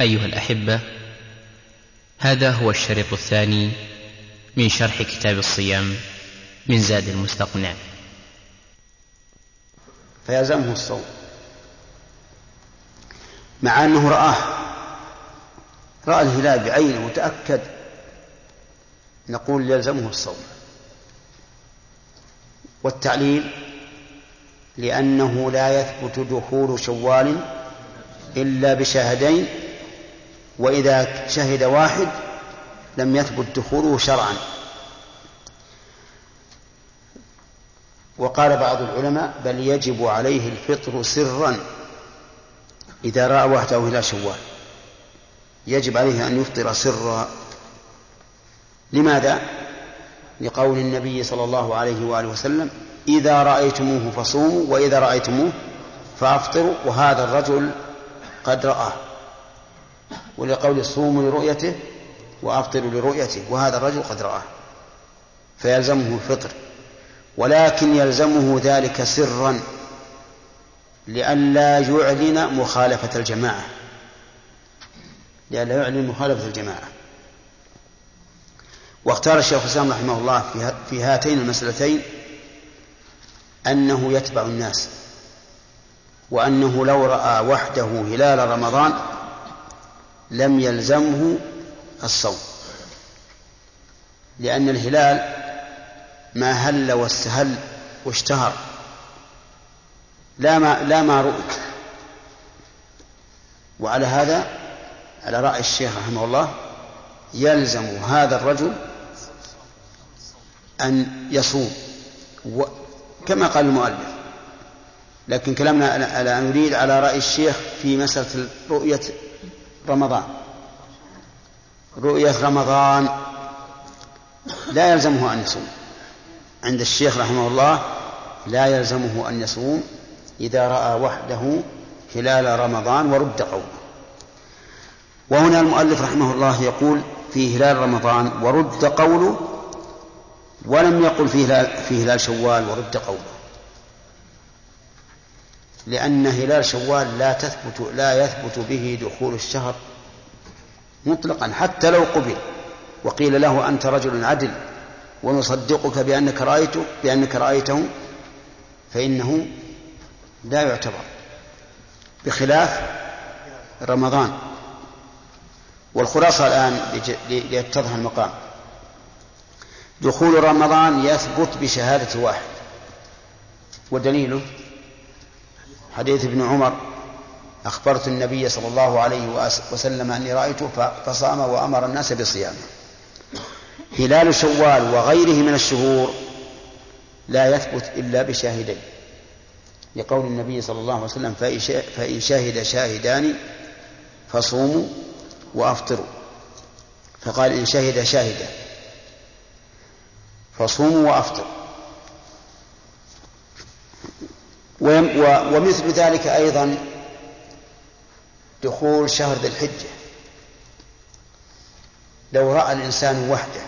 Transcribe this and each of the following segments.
أيها الأحبة هذا هو الشريط الثاني من شرح كتاب الصيام من زاد المستقنع. فيلزمه الصوم. مع أنه رآه رأى الهلال بعينه وتأكد نقول يلزمه الصوم. والتعليل لأنه لا يثبت دخول شوال إلا بشاهدين وإذا شهد واحد لم يثبت دخوله شرعا. وقال بعض العلماء بل يجب عليه الفطر سرا إذا رأى وحده هلال شوال. يجب عليه أن يفطر سرا. لماذا؟ لقول النبي صلى الله عليه وآله وسلم إذا رأيتموه فصوموا وإذا رأيتموه فأفطروا وهذا الرجل قد رآه. ولقول صوموا لرؤيته وأفطروا لرؤيته وهذا الرجل قد رآه فيلزمه الفطر ولكن يلزمه ذلك سرا لئلا يعلن مخالفة الجماعة لئلا يعلن مخالفة الجماعة. واختار الشيخ الإسلام رحمه الله في هاتين المسألتين أنه يتبع الناس وأنه لو رأى وحده هلال رمضان لم يلزمه الصوم. لأن الهلال ما هل واستهل واشتهر. لا ما لا ما رؤي. وعلى هذا على رأي الشيخ رحمه الله يلزم هذا الرجل أن يصوم. كما قال المؤلف. لكن كلامنا لا نريد على رأي الشيخ في مسألة رؤية رمضان. رؤية رمضان لا يلزمه أن يصوم. عند الشيخ رحمه الله لا يلزمه أن يصوم إذا رأى وحده هلال رمضان ورد قوله. وهنا المؤلف رحمه الله يقول في هلال رمضان ورد قوله ولم يقل في هلال, في هلال شوال ورد قوله. لأن هلال شوال لا تثبت لا يثبت به دخول الشهر مطلقا حتى لو قبل. وقيل له أنت رجل عدل ونصدقك بأنك رأيته بأنك رأيته فإنه لا يعتبر. بخلاف رمضان. والخلاصة الآن ليتضح المقام. دخول رمضان يثبت بشهادة واحد. ودليله؟ حديث ابن عمر أخبرت النبي صلى الله عليه وسلم أني رأيته فصام وأمر الناس بصيامه هلال شوال وغيره من الشهور لا يثبت إلا بشاهدين. لقول النبي صلى الله عليه وسلم فإن شهد شاهدان فصوموا وأفطروا. فقال إن شهد شاهدا فصوموا وأفطروا. ومثل ذلك أيضا دخول شهر ذي الحجة. لو رأى الإنسان وحده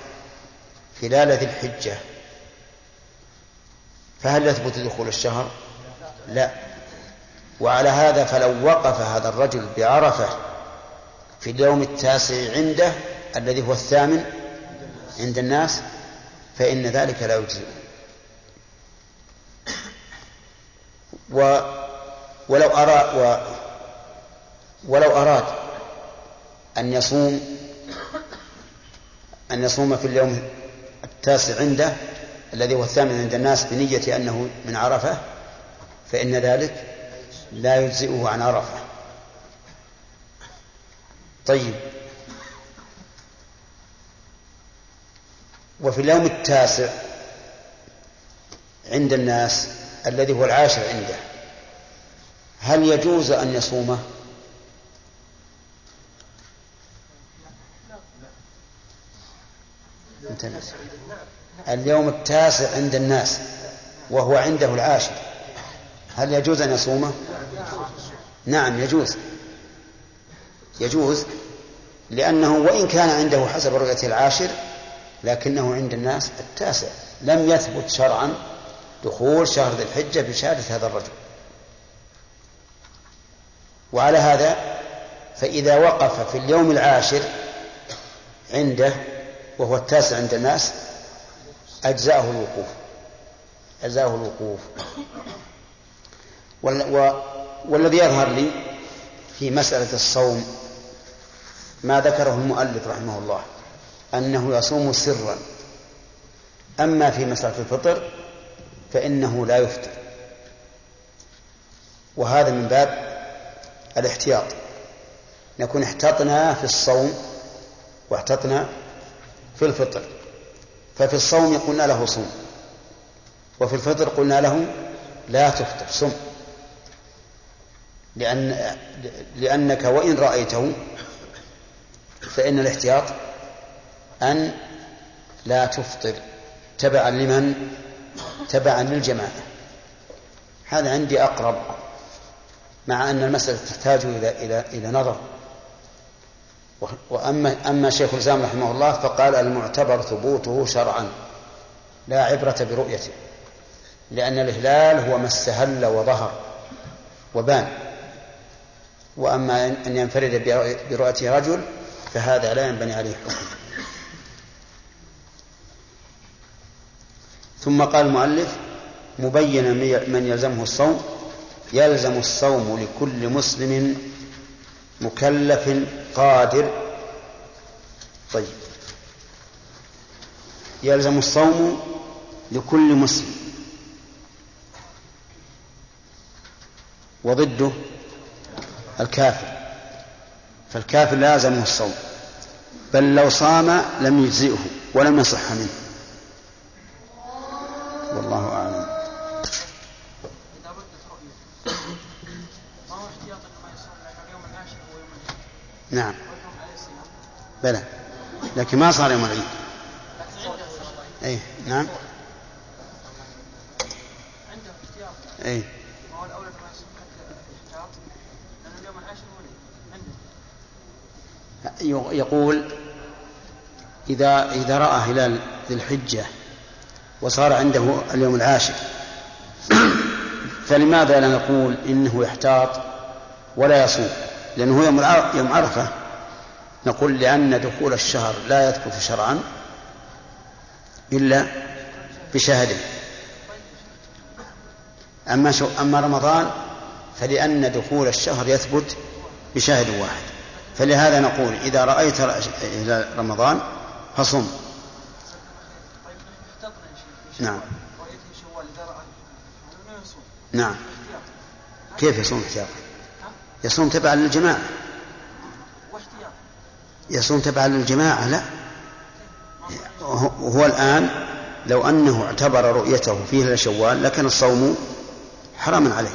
خلال ذي الحجة فهل يثبت دخول الشهر؟ لا. وعلى هذا فلو وقف هذا الرجل بعرفة في اليوم التاسع عنده الذي هو الثامن عند الناس فإن ذلك لا يجزئ و ولو أراد و ولو أراد أن يصوم أن يصوم في اليوم التاسع عنده الذي هو الثامن عند الناس بنية أنه من عرفة فإن ذلك لا يجزئه عن عرفة. طيب. وفي اليوم التاسع عند الناس الذي هو العاشر عنده. هل يجوز أن يصومه؟ اليوم التاسع عند الناس وهو عنده العاشر. هل يجوز أن يصومه؟ نعم يجوز. يجوز لأنه وإن كان عنده حسب رؤية العاشر لكنه عند الناس التاسع. لم يثبت شرعا دخول شهر ذي الحجة بشهادة هذا الرجل. وعلى هذا فإذا وقف في اليوم العاشر عنده وهو التاسع عند الناس أجزأه الوقوف. أجزأه الوقوف. والذي يظهر لي في مسألة الصوم ما ذكره المؤلف رحمه الله أنه يصوم سرا. أما في مسألة الفطر فإنه لا يفطر. وهذا من باب الاحتياط. نكون احتطنا في الصوم واحتطنا في الفطر. ففي الصوم قلنا له صوم. وفي الفطر قلنا له لا تفطر صم. لأن لأنك وإن رأيته فإن الاحتياط أن لا تفطر تبعا لمن تبعا للجماعة. هذا عندي أقرب مع أن المسألة تحتاج إلى إلى إلى نظر. وأما أما شيخ الإسلام رحمه الله فقال المعتبر ثبوته شرعا لا عبرة برؤيته لأن الهلال هو ما استهل وظهر وبان. وأما أن ينفرد برؤية رجل فهذا لا ينبني عليه حكم. ثم قال المؤلف مبينا من يلزمه الصوم يلزم الصوم لكل مسلم مكلف قادر. طيب. يلزم الصوم لكل مسلم. وضده الكافر. فالكافر لازمه الصوم. بل لو صام لم يجزئه ولم يصح منه. والله أعلم. نعم. بلى. لكن ما صار يوم العيد. اي نعم. اي يقول إذا إذا رأى هلال ذي الحجة وصار عنده اليوم العاشر. فلماذا لا نقول إنه يحتاط ولا يصوم؟ لأنه يوم يوم عرفة. نقول لأن دخول الشهر لا يثبت شرعا إلا بشهادة أما أما رمضان فلأن دخول الشهر يثبت بشاهد واحد. فلهذا نقول إذا رأيت رمضان فصم. نعم. نعم. كيف يصوم احتياطا يصوم تبعا للجماعة. يصوم تبعا للجماعة لا. وهو الآن لو أنه اعتبر رؤيته في هلال شوال لكان الصوم حراما عليه.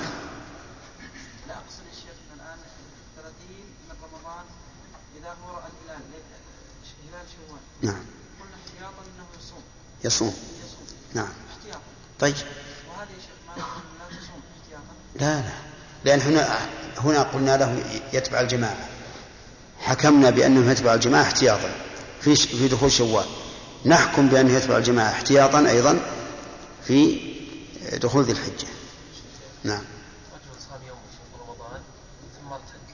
لا أقصد الشيخ الآن 30 من رمضان إذا هو رأى الهلال هلال شوال نعم. يصوم. نعم. طيب. لا لا. لأن هنا هنا قلنا له يتبع الجماعة. حكمنا بأنه يتبع الجماعة احتياطا في في دخول شوال. نحكم بأنه يتبع الجماعة احتياطا أيضا في دخول ذي الحجة. نعم رجل صام يوم في رمضان ثم ارتد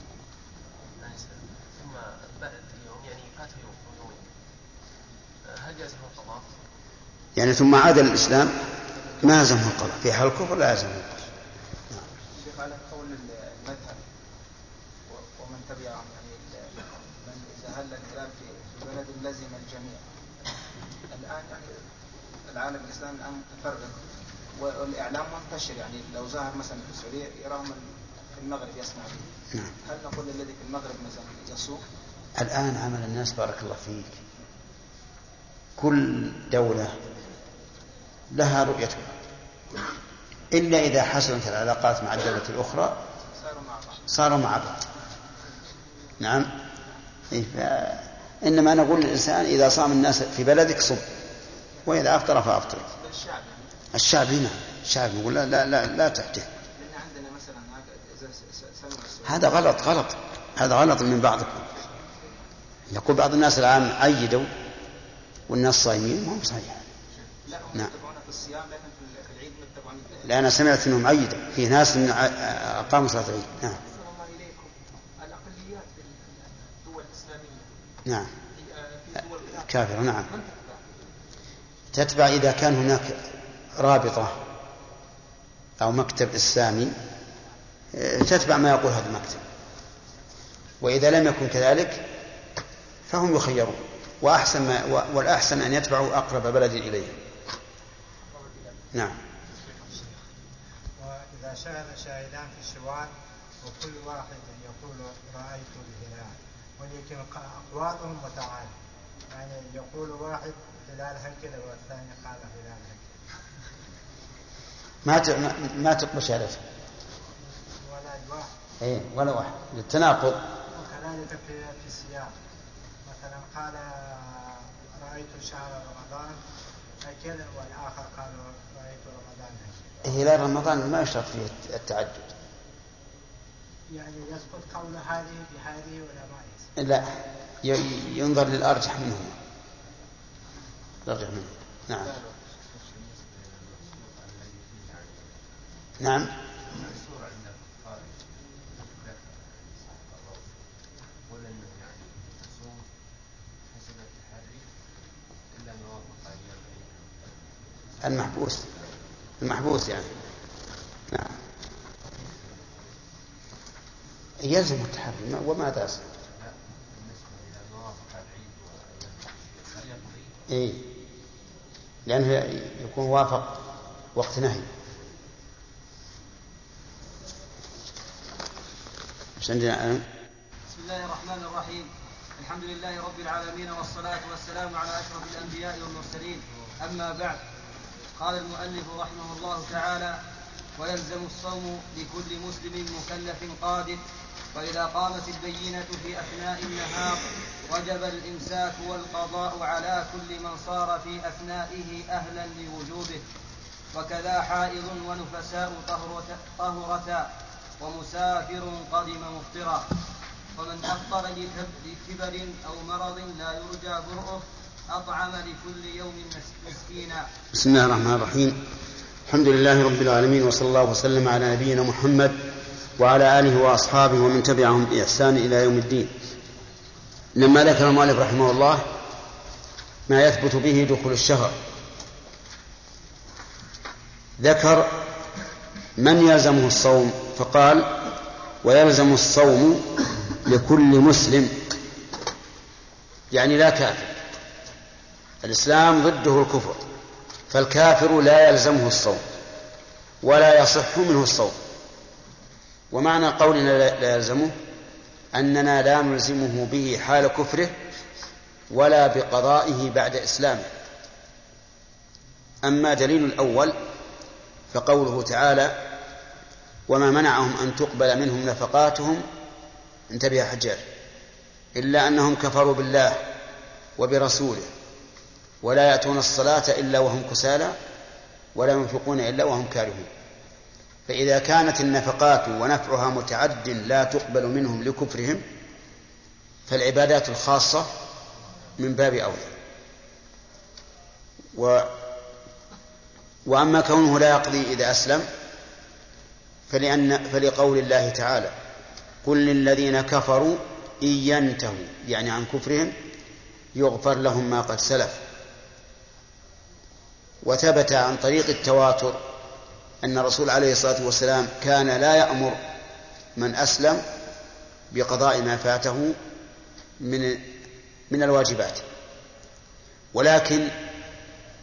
ثم بعد يوم يعني فاته يوم أو يومين هل جازه القضاء؟ يعني ثم عاد للإسلام ما لزمه القضاء. في حال الكفر لا يلزمه القضاء. شيخ على قول المذهب ومن تبعهم يعني من استهل الهلال في بلد لزم الجميع. الآن يعني العالم الاسلامي الآن متفرق والإعلام منتشر يعني لو ظهر مثلا في السعودية يراهم في المغرب يسمع به. نعم. هل نقول الذي في المغرب مثلا يصوم؟ الآن عمل الناس بارك الله فيك كل دولة لها رؤيتها إلا إذا حسنت العلاقات مع الدولة الأخرى صاروا مع بعض. نعم. إيه إنما نقول للإنسان إذا صام الناس في بلدك صم وإذا أفطر فأفطر. الشعب هنا الشعب يقول لا لا لا, لا السؤال هذا غلط غلط. هذا غلط من بعضكم. يقول بعض الناس الآن عيدوا والناس صايمين ما هم صحيح نعم. الصيام لكن في لا أنا سمعت أنهم عيدوا. في ناس من أقاموا صلاة العيد. نعم. الله الأقل الحنفية في الدول الإسلامية. نعم. في دول كافرة. نعم. تتبع؟ إذا كان هناك رابطة أو مكتب إسلامي آه، تتبع ما يقول هذا المكتب. وإذا لم يكن كذلك فهم يخيرون. وأحسن ما والأحسن أن يتبعوا أقرب بلد إليهم نعم. وإذا شهد شاهدان في الشوال وكل واحد يقول رأيت الهلال ولكن أقوالهم متعارف يعني يقول واحد هلال هكذا والثاني قال هلال هكذا ما ما- تقبل شهادته ولا الواحد. اي ولا واحد. للتناقض. وكذلك في في السياق. مثلا قال رأيت شهر رمضان هكذا والآخر قال رأيت رمضان هلال رمضان ما يشترط فيه التعدد يعني يسقط قول هذه بهذه ولا ما يسقط؟ لا ي- ينظر للأرجح منهما. الأرجح منهما. نعم. نعم. المحبوس. المحبوس يعني. نعم. يلزم التحري. ما- وما أصل اي لأنه يكون وافق وقت نهي. إيش عندنا؟ بسم الله الرحمن الرحيم. الحمد لله رب العالمين والصلاة والسلام على أشرف الأنبياء والمرسلين. أما بعد. قال المؤلف رحمه الله تعالى ويلزم الصوم لكل مسلم مكلف قادر وإذا قامت البينة في أثناء النهار وجب الإمساك والقضاء على كل من صار في أثنائه أهلا لوجوبه. وكذا حائض ونفساء طهرتا ومسافر قدم مفطرا. ومن أفطر لكب- لكبر أو مرض لا يرجى برؤه أطعم لكل يوم مس- مسكينا. بسم الله الرحمن الرحيم. الحمد لله رب العالمين وصلى الله وسلم على نبينا محمد وعلى آله وأصحابه ومن تبعهم بإحسان إلى يوم الدين. لما ذكر المؤلف رحمه الله ما يثبت به دخول الشهر ذكر من يلزمه الصوم فقال ويلزم الصوم لكل مسلم يعني لا كافر. الإسلام ضده الكفر فالكافر لا يلزمه الصوم ولا يصح منه الصوم. ومعنى قولنا لا- يلزمه أننا لا نلزمه به حال كفره ولا بقضائه بعد إسلامه. أما دليل الأول فقوله تعالى وما منعهم أن تقبل منهم نفقاتهم انتبه حجاج إلا أنهم كفروا بالله وبرسوله. ولا يأتون الصلاة إلا وهم كسالى ولا ينفقون إلا وهم كارهون. فإذا كانت النفقات ونفعها متعد لا تقبل منهم لكفرهم فالعبادات الخاصة من باب أولى. و وأما كونه لا يقضي إذا أسلم فلأن فلقول الله تعالى قل للذين كفروا إن ينتهوا يعني عن كفرهم يغفر لهم ما قد سلف. وثبت عن طريق التواتر أن الرسول عليه الصلاة والسلام كان لا يأمر من أسلم بقضاء ما فاته من من الواجبات. ولكن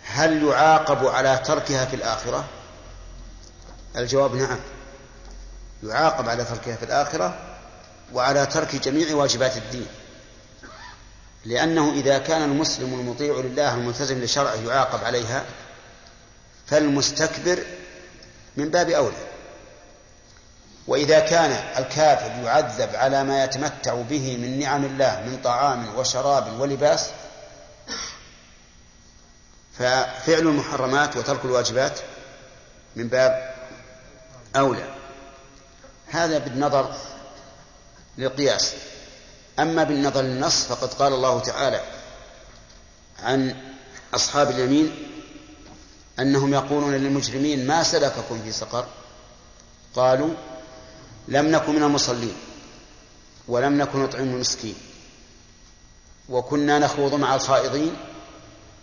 هل يعاقب على تركها في الآخرة؟ الجواب نعم. يعاقب على تركها في الآخرة وعلى ترك جميع واجبات الدين. لأنه إذا كان المسلم المطيع لله الملتزم لشرعه يعاقب عليها فالمستكبر من باب أولى. وإذا كان الكافر يعذب على ما يتمتع به من نعم الله من طعام وشراب ولباس ففعل المحرمات وترك الواجبات من باب أولى. هذا بالنظر للقياس. أما بالنظر للنص فقد قال الله تعالى عن أصحاب اليمين أنهم يقولون للمجرمين ما سلككم في سقر؟ قالوا لم نكن من المصلين ولم نكن نطعم المسكين وكنا نخوض مع الخائضين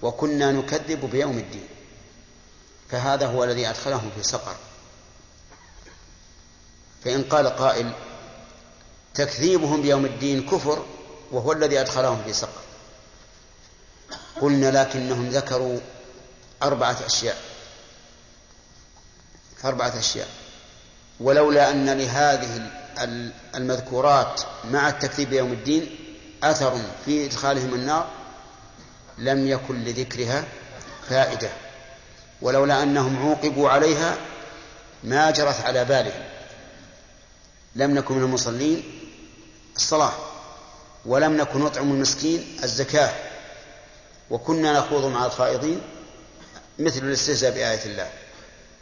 وكنا نكذب بيوم الدين فهذا هو الذي أدخلهم في سقر. فإن قال قائل تكذيبهم بيوم الدين كفر وهو الذي أدخلهم في سقر. قلنا لكنهم ذكروا أربعة أشياء. أربعة أشياء. ولولا أن لهذه المذكورات مع التكذيب بيوم الدين أثر في إدخالهم النار لم يكن لذكرها فائدة. ولولا أنهم عوقبوا عليها ما جرت على بالهم. لم نكن من المصلين الصلاة ولم نكن نطعم المسكين الزكاة وكنا نخوض مع الخائضين مثل الاستهزاء بآية الله.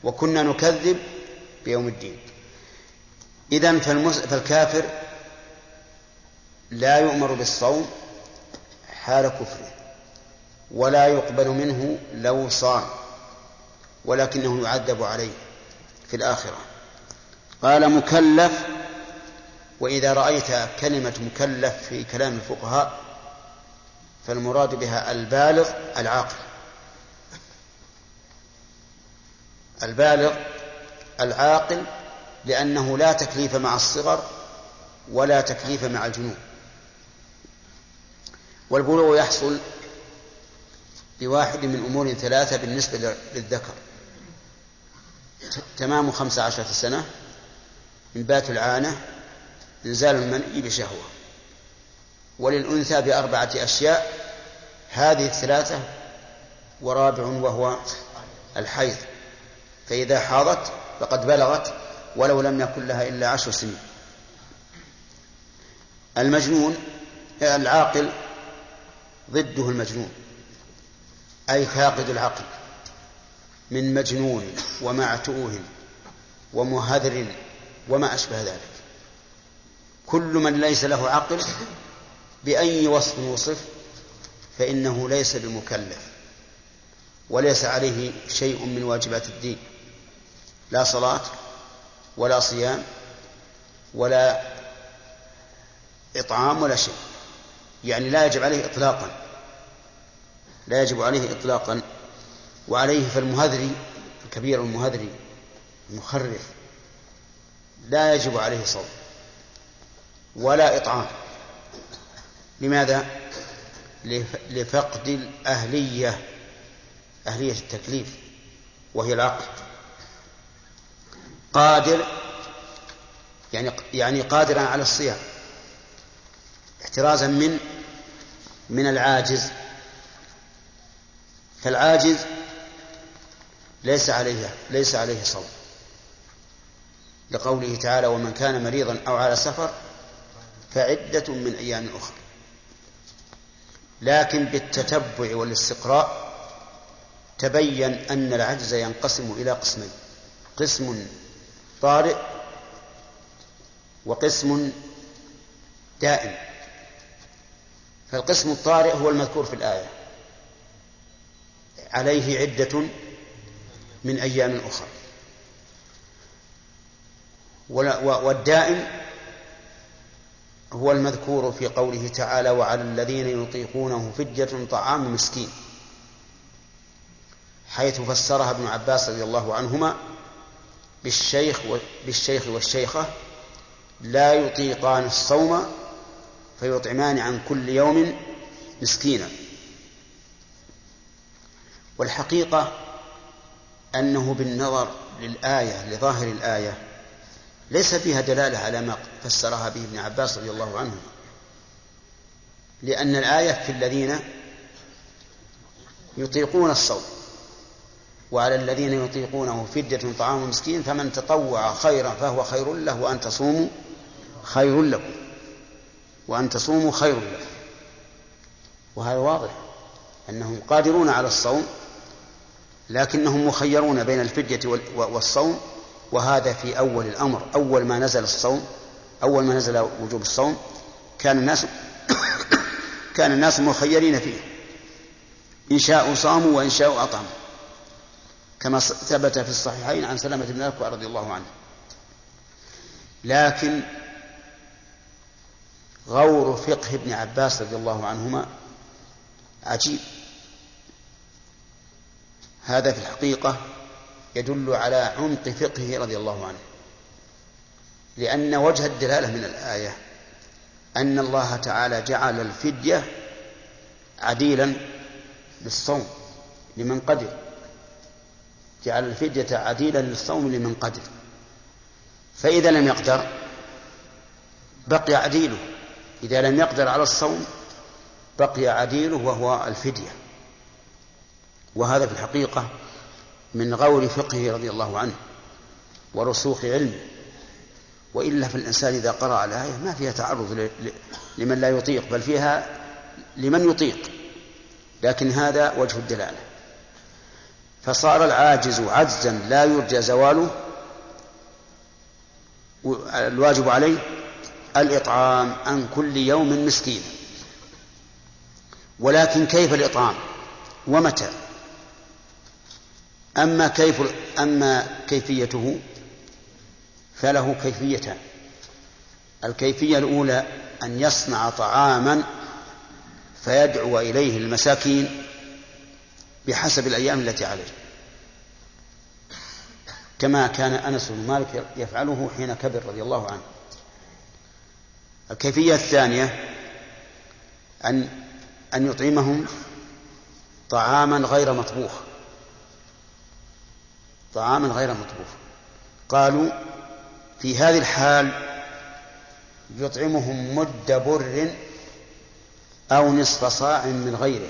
وكنا نكذب بيوم الدين. إذا فالكافر لا يؤمر بالصوم حال كفره ولا يقبل منه لو صام ولكنه يعذب عليه في الآخرة. قال مكلف وإذا رأيت كلمة مكلف في كلام الفقهاء فالمراد بها البالغ العاقل. البالغ العاقل لأنه لا تكليف مع الصغر ولا تكليف مع الجنون. والبلوغ يحصل بواحد من أمور ثلاثة بالنسبة للذكر. تمام خمس عشرة سنة إنبات العانة إنزال المني بشهوة. وللأنثى بأربعة أشياء هذه الثلاثة ورابع وهو الحيض. فإذا حاضت فقد بلغت ولو لم يكن لها إلا عشر سنين. المجنون العاقل ضده المجنون أي فاقد العقل من مجنون ومعتوه ومهذر وما أشبه ذلك. كل من ليس له عقل بأي وصف وصف فإنه ليس بمكلف وليس عليه شيء من واجبات الدين. لا صلاة ولا صيام ولا إطعام ولا شيء. يعني لا يجب عليه إطلاقا. لا يجب عليه إطلاقا. وعليه فالمهذري الكبير المهذري المخرف لا يجب عليه صوم ولا إطعام. لماذا؟ لفقد الأهلية أهلية التكليف وهي العقل قادر يعني يعني قادرا على الصيام احترازا من من العاجز. فالعاجز ليس عليه ليس عليه صوم. لقوله تعالى ومن كان مريضا أو على سفر فعدة من أيام أخرى. لكن بالتتبع والاستقراء تبين أن العجز ينقسم إلى قسمين قسم طارئ وقسم دائم. فالقسم الطارئ هو المذكور في الآية. عليه عدة من أيام أخرى. والدائم هو المذكور في قوله تعالى وعلى الذين يطيقونه فدية طعام مسكين. حيث فسرها ابن عباس رضي الله عنهما بالشيخ بالشيخ والشيخة لا يطيقان الصوم فيطعمان عن كل يوم مسكينا. والحقيقة أنه بالنظر للآية لظاهر الآية ليس فيها دلالة على ما فسرها به ابن عباس رضي الله عنه. لأن الآية في الذين يطيقون الصوم. وعلى الذين يطيقونه فدية طعام مسكين فمن تطوع خيرا فهو خير له وأن تصوموا خير لكم. وأن تصوموا خير لكم. وهذا واضح أنهم قادرون على الصوم لكنهم مخيرون بين الفدية والصوم. وهذا في أول الأمر أول ما نزل الصوم أول ما نزل وجوب الصوم كان الناس كان الناس مخيرين فيه. إن شاءوا صاموا وإن شاءوا أطعموا. كما ثبت في الصحيحين عن سلمة بن الأكوع رضي الله عنه. لكن غور فقه ابن عباس رضي الله عنهما عجيب. هذا في الحقيقة يدل على عمق فقهه رضي الله عنه. لأن وجه الدلالة من الآية أن الله تعالى جعل الفدية عديلا للصوم لمن قدر. جعل الفدية عديلا للصوم لمن قدر. فإذا لم يقدر بقي عديله. إذا لم يقدر على الصوم بقي عديله وهو الفدية. وهذا في الحقيقة من غور فقهه رضي الله عنه ورسوخ علمه. وإلا فالإنسان إذا قرأ الآية ما فيها تعرض لمن لا يطيق بل فيها لمن يطيق. لكن هذا وجه الدلالة. فصار العاجز عجزا لا يرجى زواله الواجب عليه الإطعام عن كل يوم مسكين. ولكن كيف الإطعام؟ ومتى؟ أما كيف أما كيفيته فله كيفيتان. الكيفية الأولى أن يصنع طعاما فيدعو إليه المساكين بحسب الأيام التي عليه. كما كان أنس بن مالك يفعله حين كبر رضي الله عنه. الكيفية الثانية أن أن يطعمهم طعاما غير مطبوخ. طعاما غير مطبوخ. قالوا في هذه الحال يطعمهم مد بر أو نصف صاع من غيره.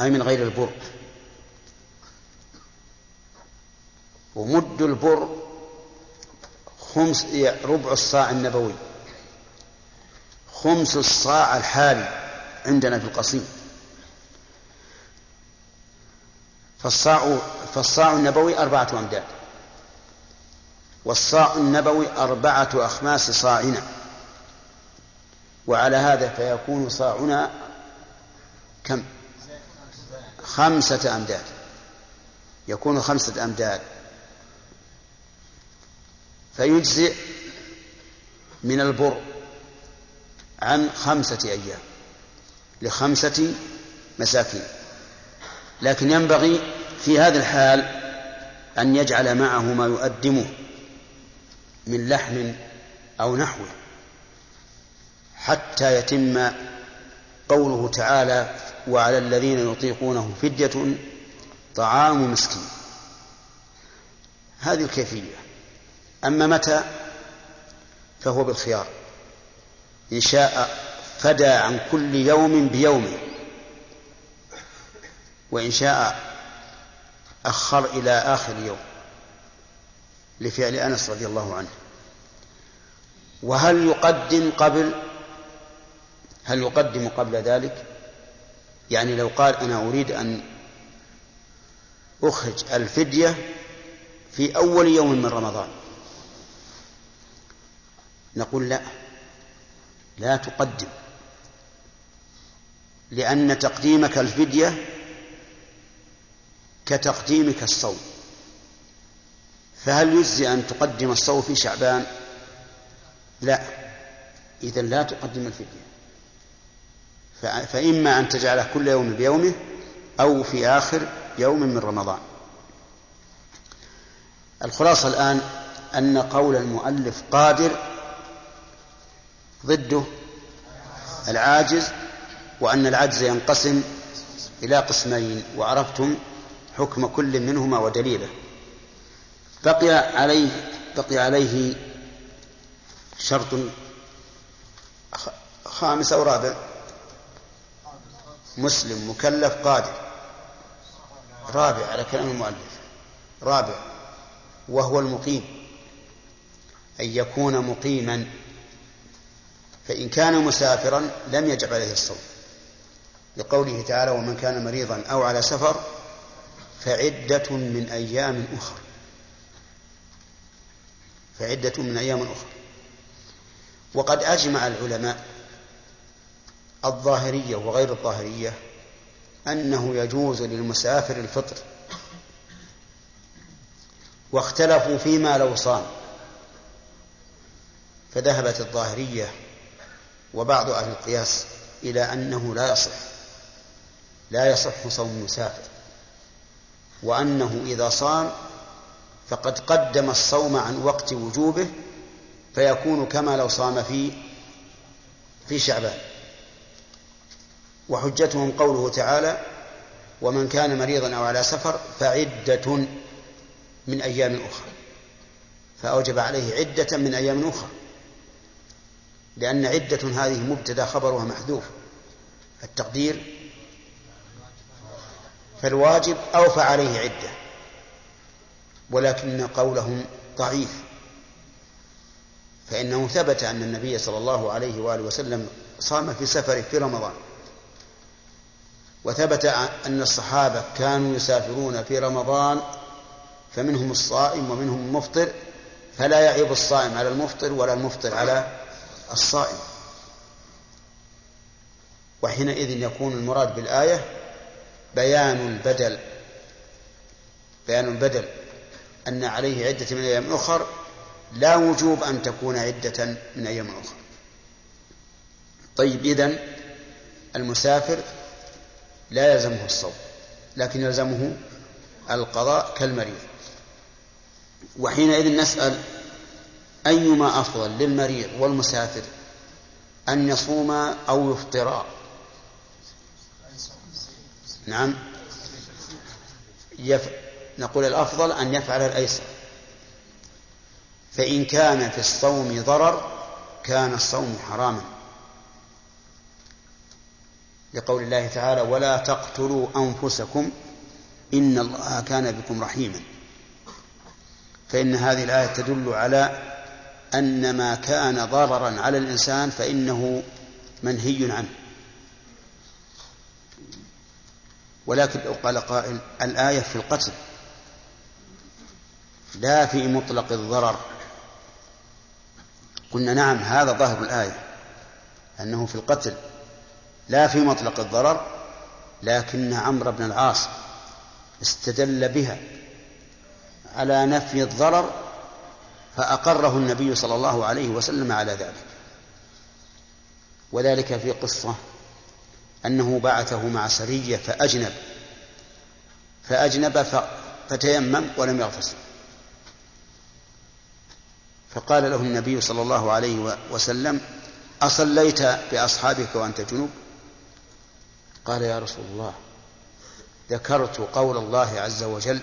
أي من غير البر. ومد البر خمس ربع الصاع النبوي. خمس الصاع الحالي عندنا في القصيم. فالصاع فالصاع النبوي أربعة أمداد. والصاع النبوي أربعة أخماس صاعنا. وعلى هذا فيكون صاعنا كم؟ خمسة أمداد. يكون خمسة أمداد. فيجزئ من البر عن خمسة أيام لخمسة مساكين. لكن ينبغي في هذا الحال أن يجعل معه ما يؤدمه من لحم أو نحوه حتى يتم قوله تعالى وعلى الذين يطيقونه فدية طعام مسكين. هذه الكيفية. أما متى؟ فهو بالخيار. إن شاء فدى عن كل يوم بيومه وإن شاء أخر إلى آخر يوم لفعل أنس رضي الله عنه. وهل يقدم قبل؟ هل يقدم قبل ذلك؟ يعني لو قال أنا أريد أن أخرج الفدية في أول يوم من رمضان. نقول لا. لا تقدم. لأن تقديمك الفدية كتقديمك الصوم. فهل يجزي أن تقدم الصوم في شعبان؟ لا. إذا لا تقدم الفدية. فإما أن تجعله كل يوم بيومه أو في آخر يوم من رمضان. الخلاصة الآن أن قول المؤلف قادر ضده العاجز وأن العجز ينقسم إلى قسمين وعرفتم حكم كل منهما ودليله. بقي عليه بقي عليه شرط خامس أو رابع. مسلم مكلف قادر. رابع على كلام المؤلف. رابع. وهو المقيم. أن يكون مقيما. فإن كان مسافرا لم يجب عليه الصوم. لقوله تعالى ومن كان مريضا أو على سفر فعدة من أيام أخرى فعدة من أيام أخرى وقد أجمع العلماء الظاهرية وغير الظاهرية أنه يجوز للمسافر الفطر. واختلفوا فيما لو صام. فذهبت الظاهرية وبعض أهل القياس إلى أنه لا يصح لا يصح صوم المسافر. وأنه إذا صام فقد قدم الصوم عن وقت وجوبه فيكون كما لو صام في في شعبان. وحجتهم قوله تعالى ومن كان مريضا أو على سفر فعدة من أيام أخرى. فأوجب عليه عدة من أيام أخرى. لأن عدة هذه مبتدأ خبرها محذوف. التقدير فالواجب أوفى عليه عدة ولكن قولهم ضعيف. فإنه ثبت أن النبي صلى الله عليه وآله وسلم صام في سفره في رمضان. وثبت أن الصحابة كانوا يسافرون في رمضان فمنهم الصائم ومنهم المفطر فلا يعيب الصائم على المفطر ولا المفطر على الصائم. وحينئذ يكون المراد بالآية بيان البدل بيان البدل أن عليه عدة من أيام أخر لا وجوب أن تكون عدة من أيام أخرى طيب إذن المسافر لا يلزمه الصوم لكن يلزمه القضاء كالمريض. وحينئذ نسأل أيما أفضل للمريض والمسافر أن يصوم أو يفطرا نعم. يف... نقول الأفضل أن يفعل الأيسر. فإن كان في الصوم ضرر كان الصوم حراما. لقول الله تعالى ولا تقتلوا أنفسكم إن الله كان بكم رحيما. فإن هذه الآية تدل على أن ما كان ضررا على الإنسان فإنه منهي عنه. ولكن لو قال قائل الآية في القتل لا في مطلق الضرر. قلنا نعم هذا ظاهر الآية أنه في القتل. لا في مطلق الضرر لكن عمرو بن العاص استدل بها على نفي الضرر فأقره النبي صلى الله عليه وسلم على ذلك. وذلك في قصة أنه بعثه مع سرية فأجنب فأجنب فتيمم ولم يغتسل. فقال له النبي صلى الله عليه وسلم أصليت بأصحابك وأنت جنوب؟ قال يا رسول الله ذكرت قول الله عز وجل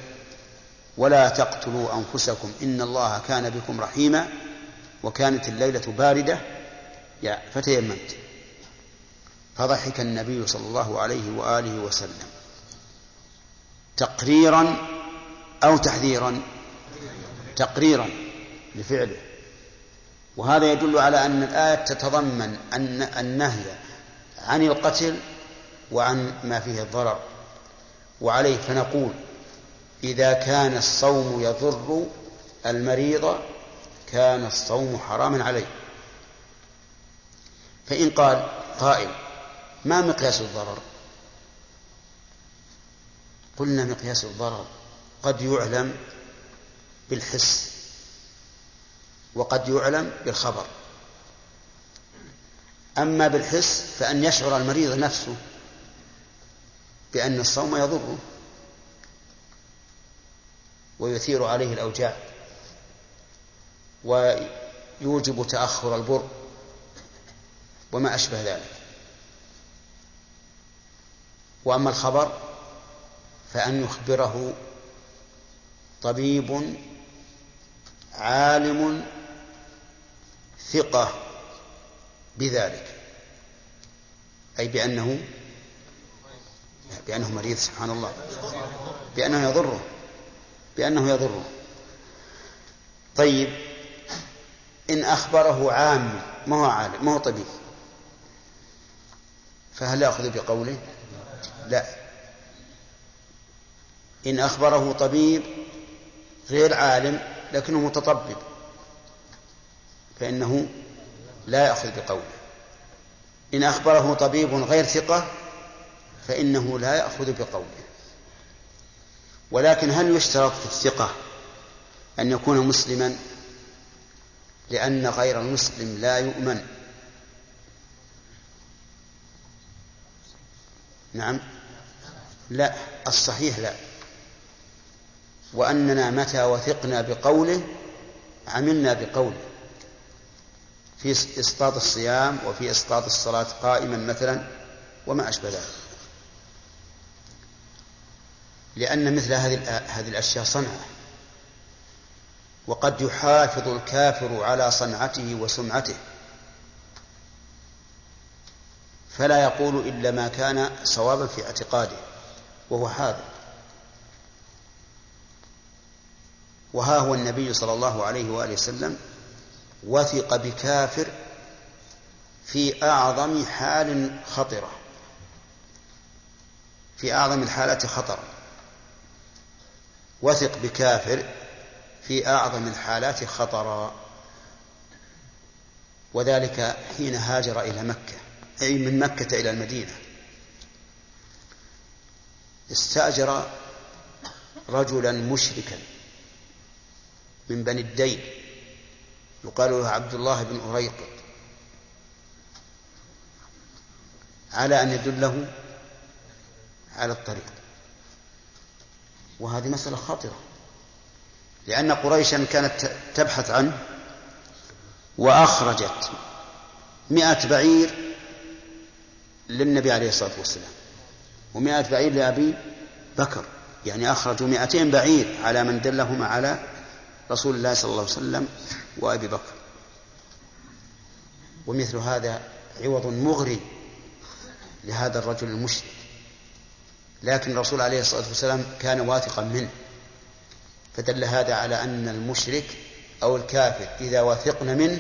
ولا تقتلوا أنفسكم إن الله كان بكم رحيما وكانت الليلة باردة. فتيممت. فضحك النبي صلى الله عليه وآله وسلم. تقريرا أو تحذيرا؟ تقريرا لفعله. وهذا يدل على أن الآية تتضمن أن النهي عن القتل وعن ما فيه الضرر وعليه فنقول إذا كان الصوم يضر المريض كان الصوم حراما عليه. فإن قال قائل ما مقياس الضرر؟ قلنا مقياس الضرر قد يعلم بالحس وقد يعلم بالخبر. أما بالحس فأن يشعر المريض نفسه بأن الصوم يضره ويثير عليه الأوجاع ويوجب تأخر البر وما أشبه ذلك. وأما الخبر فأن يخبره طبيب عالم ثقة بذلك أي بأنه بأنه مريض سبحان الله. بأنه يضره. بأنه يضره. طيب إن أخبره عام ما هو عالم ما هو طبيب؟ فهل يأخذ بقوله؟ لا. إن أخبره طبيب غير عالم لكنه متطبب فإنه لا يأخذ بقوله. إن أخبره طبيب غير ثقة فإنه لا يأخذ بقوله. ولكن هل يشترط في الثقة أن يكون مسلما؟ لأن غير المسلم لا يؤمن. نعم. لا الصحيح لا. وأننا متى وثقنا بقوله عملنا بقوله. في إسقاط الصيام وفي إسقاط الصلاة قائما مثلا وما أشبه ذلك. لأن مثل هذه هذه الأشياء صنعة. وقد يحافظ الكافر على صنعته وسمعته. فلا يقول إلا ما كان صوابا في اعتقاده وهو حاذر. وها هو النبي صلى الله عليه وآله وسلم وثق بكافر في أعظم حال خطرة. في أعظم الحالات خطرا وثق بكافر في أعظم الحالات خطرا. وذلك حين هاجر إلى مكة أي من مكة إلى المدينة. استأجر رجلا مشركا من بني الدين يقال له عبد الله بن أريقط على أن يدله على الطريق. وهذه مسألة خطرة لأن قريشا كانت تبحث عنه وأخرجت مئة بعير للنبي عليه الصلاة والسلام ومئة بعير لأبي بكر يعني أخرجوا مئتين بعير على من دلهما على رسول الله صلى الله عليه وسلم وأبي بكر. ومثل هذا عوض مغري لهذا الرجل المشرك. لكن الرسول عليه الصلاة والسلام كان واثقا منه. فدل هذا على أن المشرك أو الكافر إذا وثقنا منه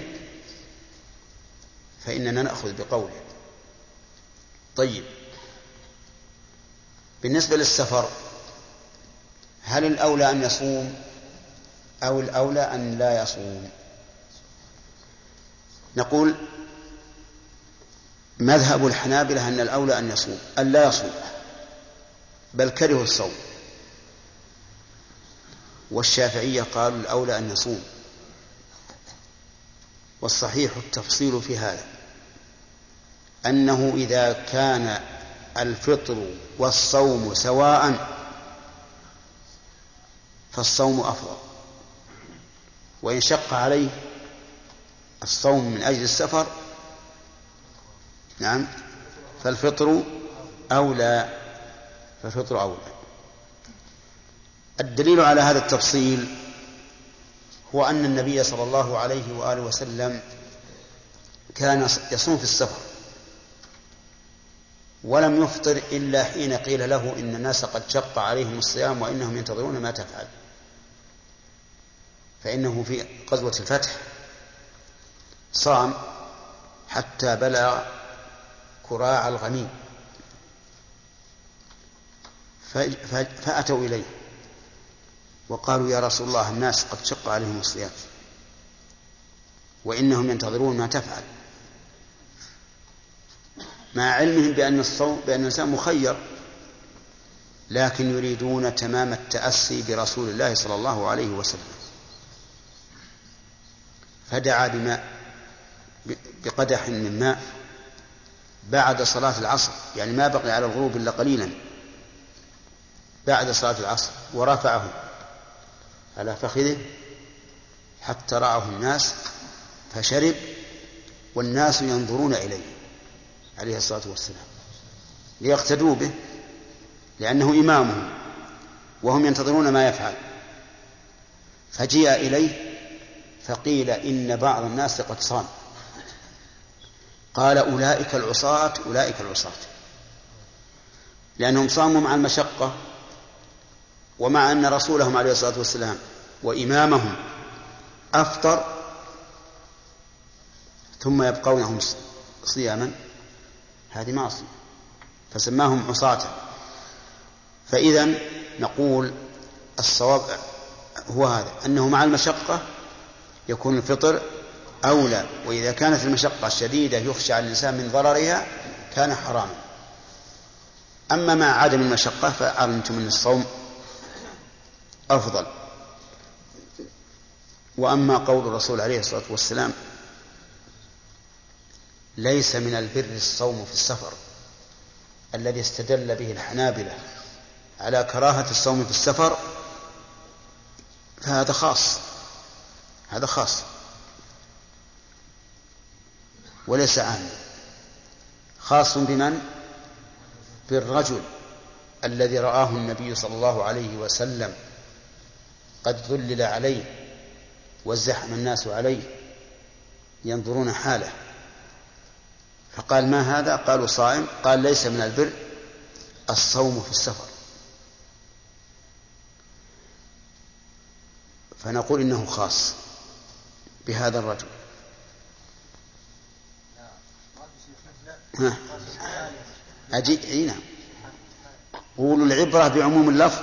فإننا نأخذ بقوله. طيب. بالنسبة للسفر هل الأولى أن يصوم أو الأولى أن لا يصوم؟ نقول مذهب الحنابلة أن الأولى أن يصوم أن لا يصوم. بل كرهوا الصوم. والشافعية قالوا الأولى أن يصوم. والصحيح التفصيل في هذا. أنه إذا كان الفطر والصوم سواء فالصوم أفضل. وإن شق عليه الصوم من أجل السفر نعم فالفطر أولى. فالفطر أولى الدليل على هذا التفصيل هو أن النبي صلى الله عليه وآله وسلم كان يصوم في السفر ولم يفطر إلا حين قيل له إن الناس قد شق عليهم الصيام وإنهم ينتظرون ما تفعل. فإنه في غزوة الفتح صام حتى بلغ كراع الغميم فأتوا إليه. وقالوا يا رسول الله الناس قد شق عليهم الصيام. وإنهم ينتظرون ما تفعل. مع علمهم بأن الصوم بأن الإنسان مخير لكن يريدون تمام التأسي برسول الله صلى الله عليه وسلم. فدعا بماء بقدح من ماء بعد صلاة العصر. يعني ما بقي على الغروب إلا قليلا. بعد صلاة العصر ورفعه على فخذه حتى رآه الناس فشرب والناس ينظرون إليه عليه الصلاة والسلام ليقتدوا به لأنه إمامهم وهم ينتظرون ما يفعل فجيء إليه فقيل إن بعض الناس قد صام قال أولئك العصاة أولئك العصاة لأنهم صاموا مع المشقة ومع أن رسولهم عليه الصلاة والسلام وإمامهم أفطر ثم يبقونهم صياما هذه معصية. فسماهم عصاة. فإذا نقول الصواب هو هذا أنه مع المشقة يكون الفطر أولى وإذا كانت المشقة شديدة يخشى على الإنسان من ضررها كان حراما. أما مع عدم المشقة فعلمتم أن الصوم أفضل. وأما قول الرسول عليه الصلاة والسلام ليس من البر الصوم في السفر الذي استدل به الحنابلة على كراهة الصوم في السفر فهذا خاص هذا خاص. وليس عاما خاص بمن؟ بالرجل الذي رآه النبي صلى الله عليه وسلم. قد ذلل عليه وازدحم الناس عليه ينظرون حاله. فقال ما هذا؟ قالوا صائم. قال ليس من البر الصوم في السفر. فنقول إنه خاص بهذا الرجل. ها؟ أجي؟ أي نعم. قولوا العبرة بعموم اللفظ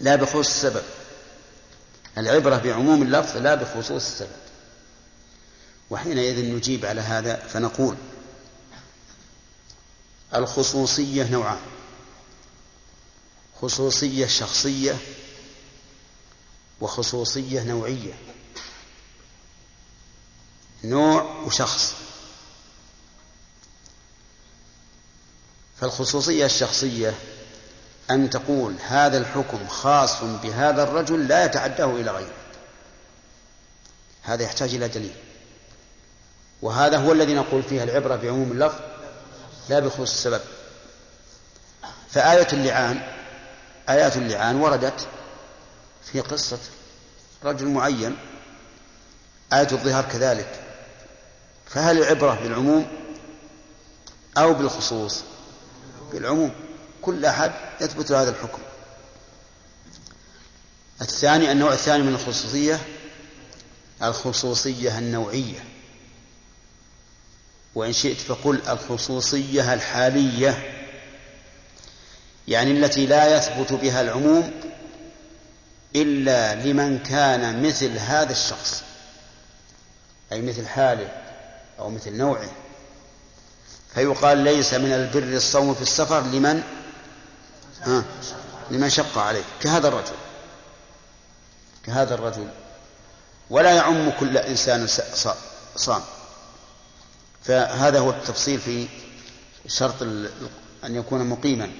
لا بخصوص السبب. العبرة بعموم اللفظ لا بخصوص السبب. وحينئذ نجيب على هذا فنقول الخصوصية نوعان. خصوصية شخصية وخصوصية نوعية. نوع وشخص. فالخصوصية الشخصية أن تقول هذا الحكم خاص بهذا الرجل لا يتعداه إلى غيره. هذا يحتاج إلى دليل. وهذا هو الذي نقول فيه العبرة بعموم اللفظ لا بخصوص السبب. فآية اللعان آيات اللعان وردت في قصة رجل معين آية الظهار كذلك. فهل العبرة بالعموم أو بالخصوص؟ بالعموم. كل أحد يثبت هذا الحكم. الثاني النوع الثاني من الخصوصية الخصوصية النوعية. وإن شئت فقل الخصوصية الحالية يعني التي لا يثبت بها العموم إلا لمن كان مثل هذا الشخص أي مثل حاله أو مثل نوعه. فيقال ليس من البر الصوم في السفر لمن؟ ها لمن شق عليه كهذا الرجل. كهذا الرجل. ولا يعم كل إنسان صام. فهذا هو التفصيل في شرط أن يكون مقيما.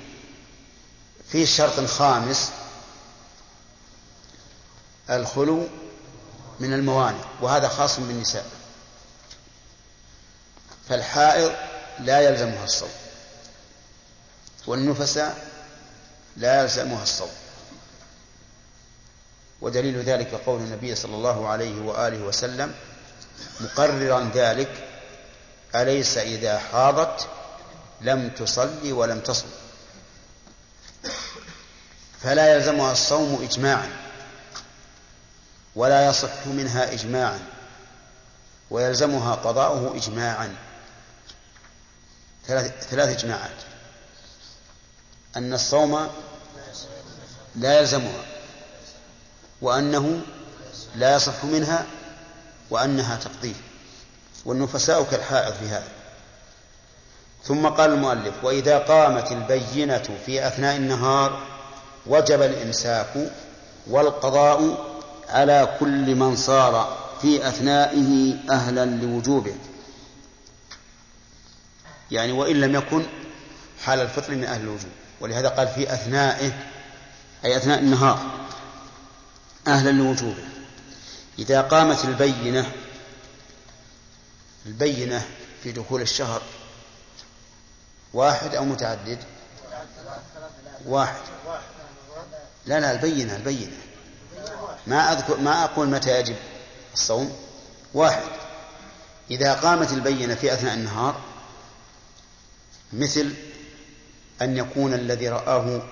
في شرط خامس الخلو من الموانع وهذا خاص بالنساء. فالحائض لا يلزمها الصوم. والنفساء لا يلزمها الصوم. ودليل ذلك قول النبي صلى الله عليه وآله وسلم مقررا ذلك أليس إذا حاضت لم تصلي ولم تصم فلا يلزمها الصوم إجماعا ولا يصح منها إجماعا ويلزمها قضاؤه إجماعا. ثلاث ثلاث إجماعات. أن الصوم لا يلزمها وأنه لا يصح منها وأنها تقضيه والنفساء كالحائض في هذا. ثم قال المؤلف وإذا قامت البينة في أثناء النهار وجب الإمساك والقضاء على كل من صار في أثنائه أهلا لوجوبه. يعني وإن لم يكن حال الفطر من أهل الوجوب. ولهذا قال في أثنائه أي أثناء النهار أهلا لوجوبه. إذا قامت البينة البينة في دخول الشهر واحد أو متعدد؟ واحد. لا لا البينة البينة. ما أذكر ما أقول متى يجب الصوم. واحد. إذا قامت البينة في أثناء النهار مثل أن يكون الذي رآه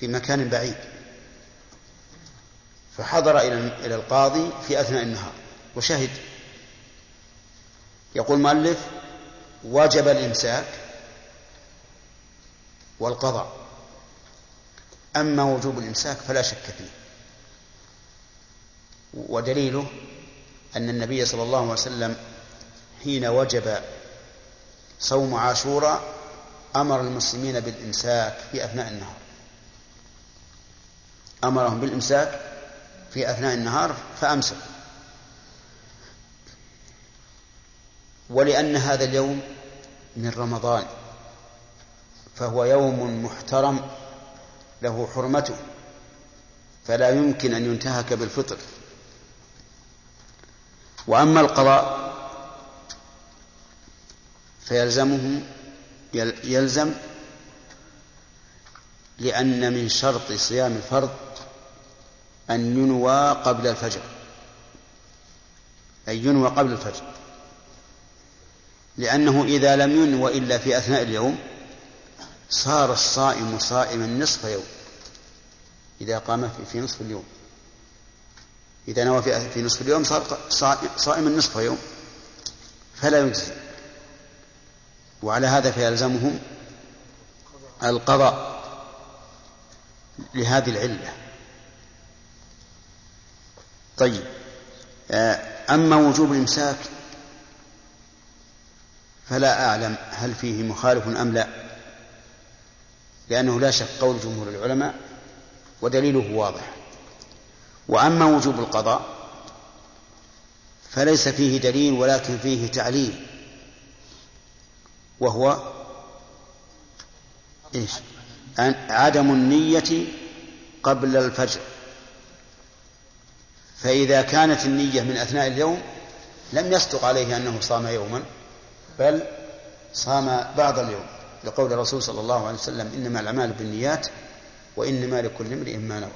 في مكان بعيد. فحضر إلى القاضي في أثناء النهار وشهد. يقول المؤلف وجب الإمساك والقضاء. أما وجوب الإمساك فلا شك فيه. ودليله أن النبي صلى الله عليه وسلم حين وجب صوم عاشوراء أمر المسلمين بالإمساك في أثناء النهار. أمرهم بالإمساك في أثناء النهار فأمسكوا ولأن هذا اليوم من رمضان فهو يوم محترم له حرمته فلا يمكن أن ينتهك بالفطر. وأما القضاء فيلزمه يلزم لأن من شرط صيام الفرض أن ينوى قبل الفجر. أي ينوى قبل الفجر. لأنه إذا لم ينوى إلا في أثناء اليوم صار الصائم صائما نصف يوم. إذا قام في نصف اليوم. إذا نوى في نصف اليوم صار صائما نصف يوم. فلا يجزي. وعلى هذا فيلزمه القضاء لهذه العلة. طيب آه، أما وجوب الإمساك فلا أعلم هل فيه مخالف أم لا لأنه لا شك قول جمهور العلماء ودليله واضح. وأما وجوب القضاء فليس فيه دليل ولكن فيه تعليل. وهو إيش؟ عدم النية قبل الفجر. فإذا كانت النية من أثناء اليوم لم يصدق عليه أنه صام يوما بل صام بعض اليوم. لقول الرسول صلى الله عليه وسلم إنما الأعمال بالنيات وإنما لكل امرئ ما نوى.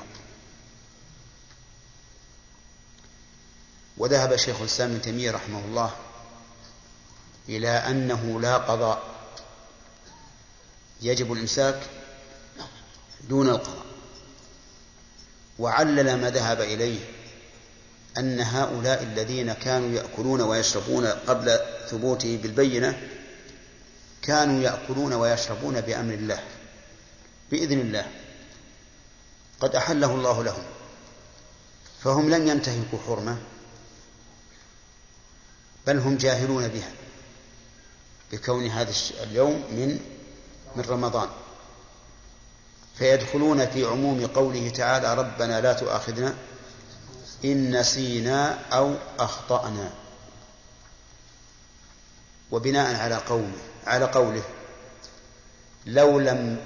وذهب شيخ الإسلام ابن تيمية رحمه الله إلى أنه لا قضاء. يجب الإمساك دون القضاء. وعلل ما ذهب إليه أن هؤلاء الذين كانوا يأكلون ويشربون قبل ثبوته بالبينة كانوا يأكلون ويشربون بأمر الله بإذن الله. قد أحله الله لهم فهم لم ينتهكوا حرمة بل هم جاهلون بها. بكون هذا اليوم من من رمضان. فيدخلون في عموم قوله تعالى ربنا لا تؤاخذنا إن نسينا أو أخطأنا. وبناء على قوله على قوله لو لم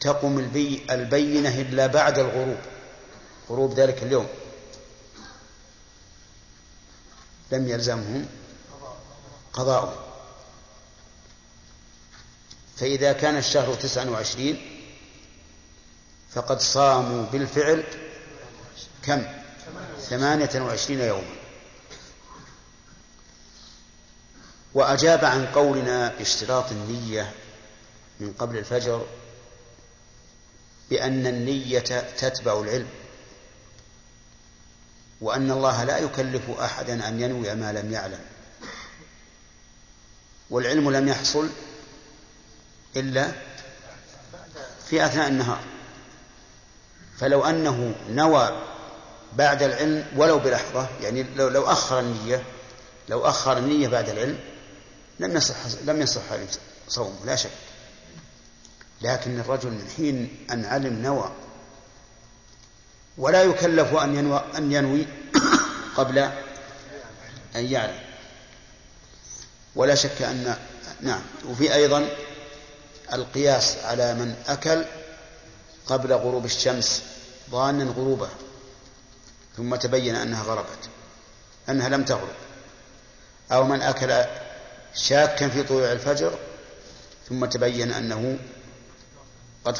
تقم البي البينة إلا بعد الغروب. غروب ذلك اليوم. لم يلزمهم قضاؤه فإذا كان الشهر تسعا وعشرين فقد صاموا بالفعل كم؟ ثمانية وعشرين يوما. وأجاب عن قولنا باشتراط النية من قبل الفجر بأن النية تتبع العلم وأن الله لا يكلف أحدا أن ينوي ما لم يعلم والعلم لم يحصل إلا في أثناء النهار. فلو أنه نوى بعد العلم ولو بلحظة يعني لو, لو أخر النية لو أخر النية بعد العلم لم يصح لم يصح صومه لا شك. لكن الرجل من حين أن علم نوى ولا يكلف أن ينوي, أن ينوي قبل أن يعلم. ولا شك أن نعم. وفي أيضا القياس على من أكل قبل غروب الشمس ظانا غروبها ثم تبين أنها غربت أنها لم تغرب. أو من أكل شاكا في طلوع الفجر ثم تبين أنه قد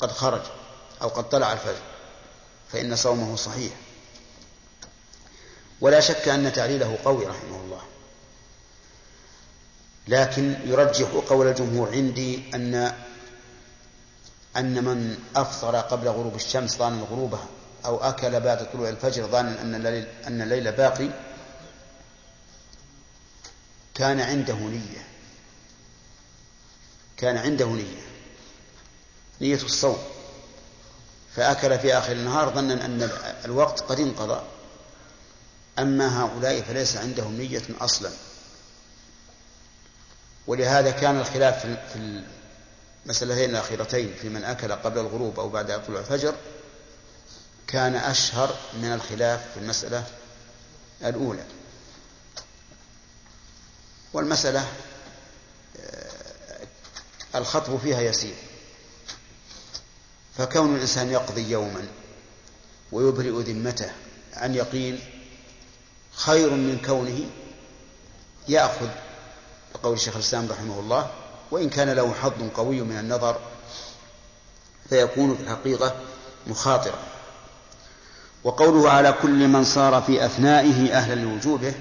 قد خرج أو قد طلع الفجر فإن صومه صحيح. ولا شك أن تعليله قوي رحمه الله. لكن يرجح قول الجمهور عندي أن أن من أفطر قبل غروب الشمس ظانا غروبها أو أكل بعد طلوع الفجر ظانا أن الليل, أن الليل باقي كان عنده نية. كان عنده نية. نية الصوم. فأكل في آخر النهار ظنا أن الوقت قد انقضى. أما هؤلاء فليس عندهم نية أصلا. ولهذا كان الخلاف في المسألتين الأخيرتين في من أكل قبل الغروب أو بعد طلوع الفجر كان أشهر من الخلاف في المسألة الأولى. والمسألة الخطب فيها يسير. فكون الإنسان يقضي يوما ويبرئ ذمته عن يقين خير من كونه يأخذ بقول الشيخ الإسلام رحمه الله وإن كان له حظ قوي من النظر فيكون في الحقيقة مخاطرا. وقوله على كل من صار في أثنائه أهلا لوجوبه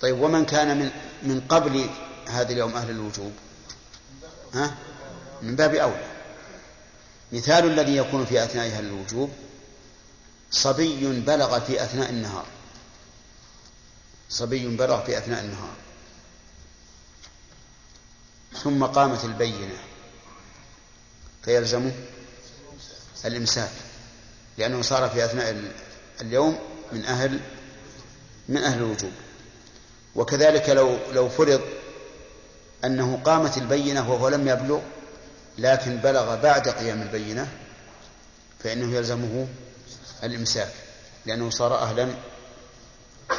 طيب ومن كان من من قبل هذا اليوم أهل الوجوب؟ ها؟ من باب أولى مثال الذي يكون في أثناء أهل الوجوب صبي بلغ في أثناء النهار. صبي بلغ في أثناء النهار. ثم قامت البينة. فيلزمه الإمساك لأنه صار في أثناء اليوم من أهل من أهل الوجوب. وكذلك لو لو فرض أنه قامت البينة وهو لم يبلغ لكن بلغ بعد قيام البينة فإنه يلزمه الإمساك لأنه صار أهلا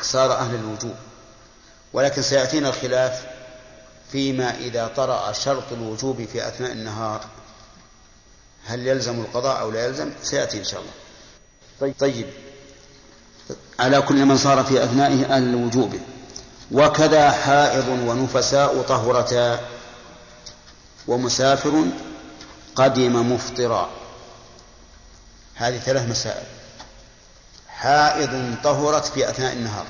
صار أهل الوجوب ولكن سيأتينا الخلاف فيما إذا طرأ شرط الوجوب في أثناء النهار. هل يلزم القضاء أو لا يلزم؟ سيأتي إن شاء الله. طيب, طيب. على كل من صار في أثنائه أهل الوجوب. وكذا حائض ونفساء طهرتا. ومسافر قدم مفطرا. هذه ثلاث مسائل. حائض طهرت في أثناء النهار.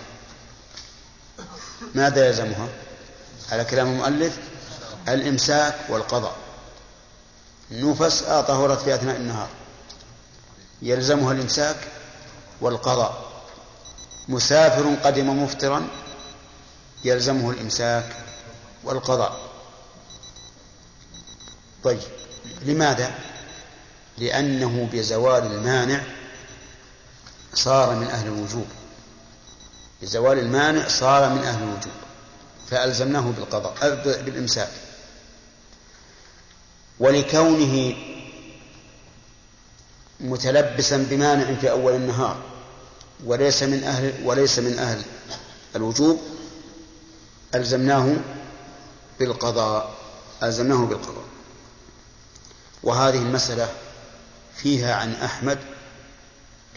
ماذا يلزمها؟ على كلام المؤلف الإمساك والقضاء. نفس طهرت في أثناء النهار. يلزمها الإمساك والقضاء. مسافر قدم مفطرا يلزمه الإمساك والقضاء. طيب لماذا؟ لأنه بزوال المانع صار من أهل الوجوب. بزوال المانع صار من أهل الوجوب. فألزمناه بالقضاء بالإمساك. ولكونه متلبسا بمانع في أول النهار وليس من أهل وليس من أهل الوجوب ألزمناه بالقضاء ألزمناه بالقضاء. وهذه المسألة فيها عن أحمد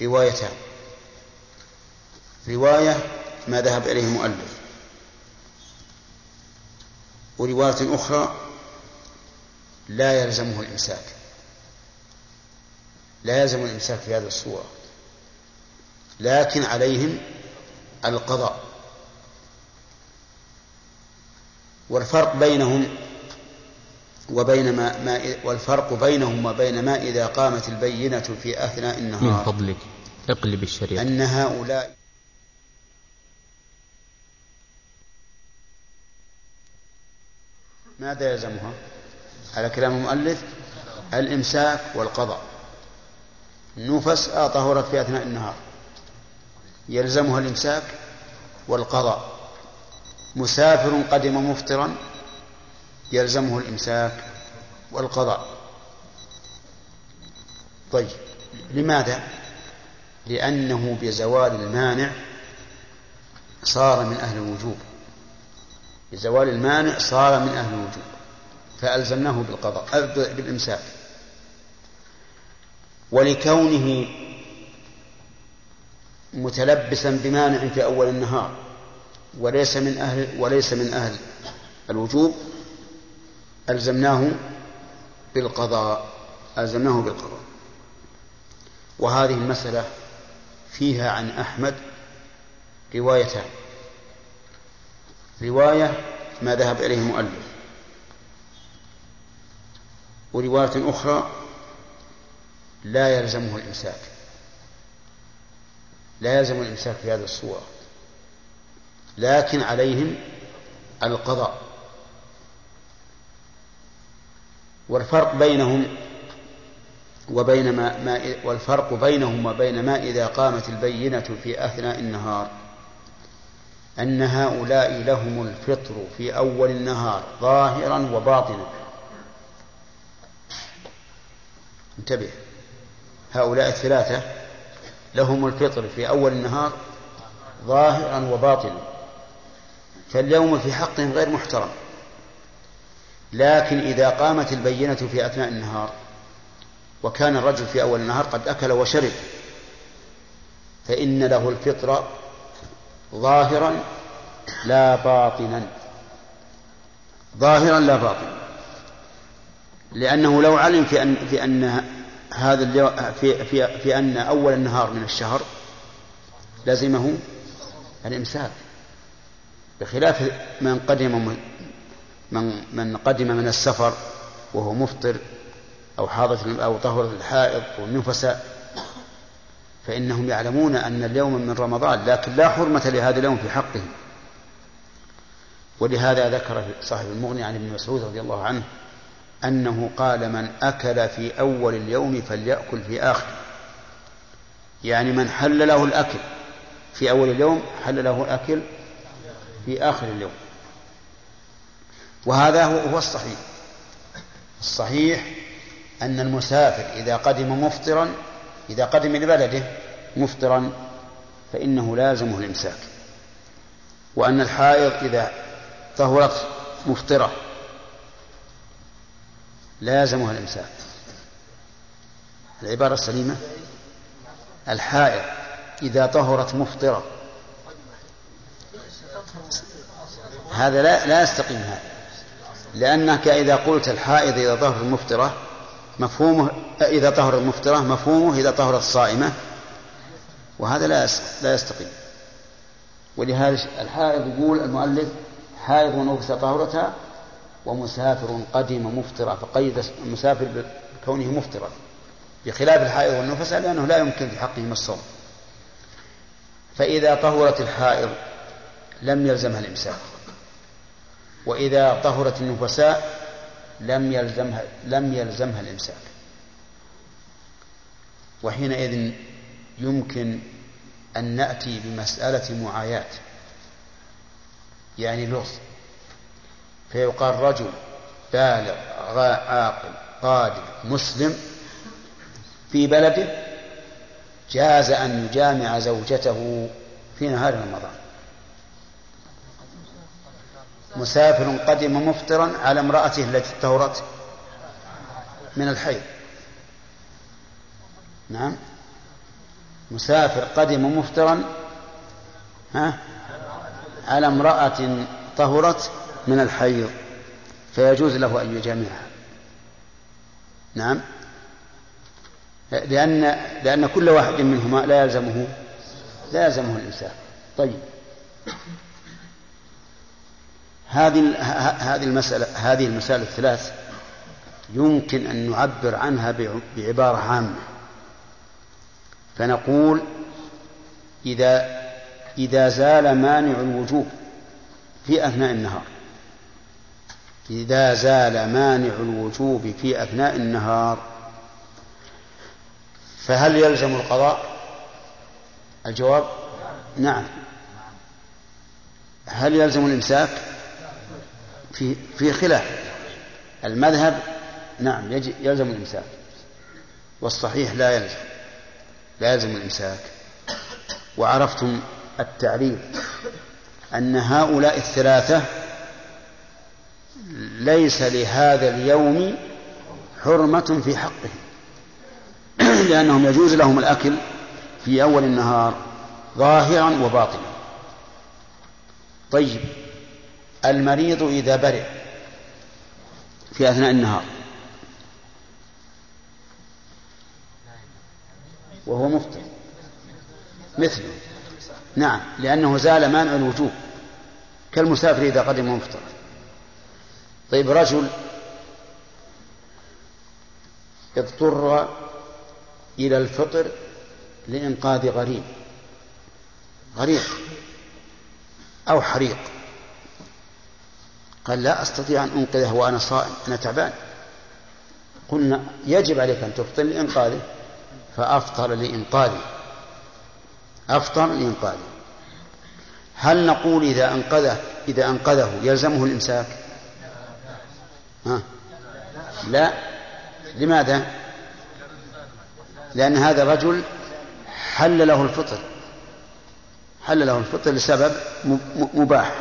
روايتان رواية ما ذهب إليه المؤلف ورواية أخرى لا يلزمه الإمساك لا يلزم الإمساك في هذه الصورة لكن عليهم القضاء والفرق بينهم وبين ما, ما والفرق بينهم وبين ما إذا قامت البينة في أثناء النهار. من فضلك اقلب الشريط أن هؤلاء ماذا يلزمها؟ على كلام المؤلف الإمساك والقضاء. نفس آه طهرت في أثناء النهار. يلزمها الإمساك والقضاء. مسافر قدم مفطرا يلزمه الإمساك والقضاء. طيب لماذا؟ لأنه بزوال المانع صار من أهل الوجوب. بزوال المانع صار من أهل الوجوب فألزمناه بالقضاء بالإمساك. ولكونه متلبسا بمانع في أول النهار وليس من أهل وليس من أهل الوجوب ألزمناه بالقضاء ألزمناه بالقضاء. وهذه المسألة فيها عن أحمد روايتان. رواية ما ذهب إليه المؤلف ورواية أخرى لا يلزمه الإمساك. لا يلزم الإمساك في هذه الصورة. لكن عليهم القضاء. والفرق بينهم وبين ما, ما والفرق بينهم وبين ما إذا قامت البينة في أثناء النهار أن هؤلاء لهم الفطر في أول النهار ظاهرا وباطنا. انتبه هؤلاء الثلاثة لهم الفطر في أول النهار ظاهرا وباطنا فاليوم في حقهم غير محترم. لكن إذا قامت البينة في أثناء النهار وكان الرجل في أول النهار قد أكل وشرب فإن له الفطر ظاهرا لا باطنا. ظاهرا لا باطنا. لأنه لو علم في أن في أن هذا اليوم في في في أن أول النهار من الشهر لزمه الإمساك بخلاف من قدم من من قدم من السفر وهو مفطر أو حاضر أو طهر الحائض والنفساء فإنهم يعلمون أن اليوم من رمضان لكن لا حرمة لهذا اليوم في حقهم. ولهذا ذكر صاحب المغني عن ابن مسعود رضي الله عنه أنه قال من أكل في أول اليوم فليأكل في آخره يعني من حل له الأكل في أول اليوم حل له الأكل في آخر اليوم. وهذا هو الصحيح. الصحيح أن المسافر إذا قدم مفطرا إذا قدم لبلده مفطرا فإنه لازمه الإمساك. وأن الحائض إذا طهرت مفطرة لازمها الإمساك. العبارة السليمة؟ الحائض إذا طهرت مفطرة. هذا لا لا يستقيم هذا. لأنك إذا قلت الحائض إذا طهرت مفطرة مفهومه إذا طهرت مفطرة مفهومه إذا طهرت صائمة وهذا لا لا يستقيم. ولهذا الحائض يقول المؤلف حائض ونفس طهرتها ومسافر قدم مفطرا فقيد المسافر بكونه مفطرا بخلاف الحائض والنفس لأنه لا يمكن في حقهم الصوم. فإذا طهرت الحائض لم يلزمها الإمساك. وإذا طهرت النفساء لم يلزمها لم يلزمها الإمساك. وحينئذ يمكن أن نأتي بمسألة معاياة يعني لغز. فيقال رجل بالغ عاقل قادر مسلم في بلده جاز أن يجامع زوجته في نهار رمضان. مسافر قدم مفطرا على امرأته التي طهرت من الحيض. نعم. مسافر قدم مفطرا ها على امرأة طهرت من الحيض فيجوز له أن يجامعها. نعم. لأن لأن كل واحد منهما لا يلزمه لا يلزمه الإمساك طيب. هذه هذه المسألة هذه المسائل الثلاث يمكن أن نعبر عنها بعبارة عامة. فنقول إذا إذا زال مانع الوجوب في أثناء النهار. إذا زال مانع الوجوب في أثناء النهار فهل يلزم القضاء؟ الجواب؟ نعم. هل يلزم الإمساك؟ في في خلاف. المذهب نعم يلزم الإمساك. والصحيح لا يلزم. لا يلزم الإمساك. وعرفتم التعريف أن هؤلاء الثلاثة ليس لهذا اليوم حرمة في حقهم. لأنهم يجوز لهم الأكل في أول النهار ظاهرا وباطنا. طيب. المريض إذا برئ في أثناء النهار. وهو مفطر. مثله. نعم لأنه زال مانع الوجوب. كالمسافر إذا قدم مفطر. طيب رجل اضطر إلى الفطر لإنقاذ غريب. غريق أو حريق. قال لا أستطيع أن أنقذه وأنا صائم أنا تعبان. قلنا يجب عليك أن تفطر لإنقاذه. فأفطر لإنقاذه. أفطر لإنقاذه. هل نقول إذا أنقذه إذا أنقذه يلزمه الإمساك؟ ها؟ لا. لماذا؟ لأن هذا الرجل حل له الفطر. حل له الفطر لسبب مباح.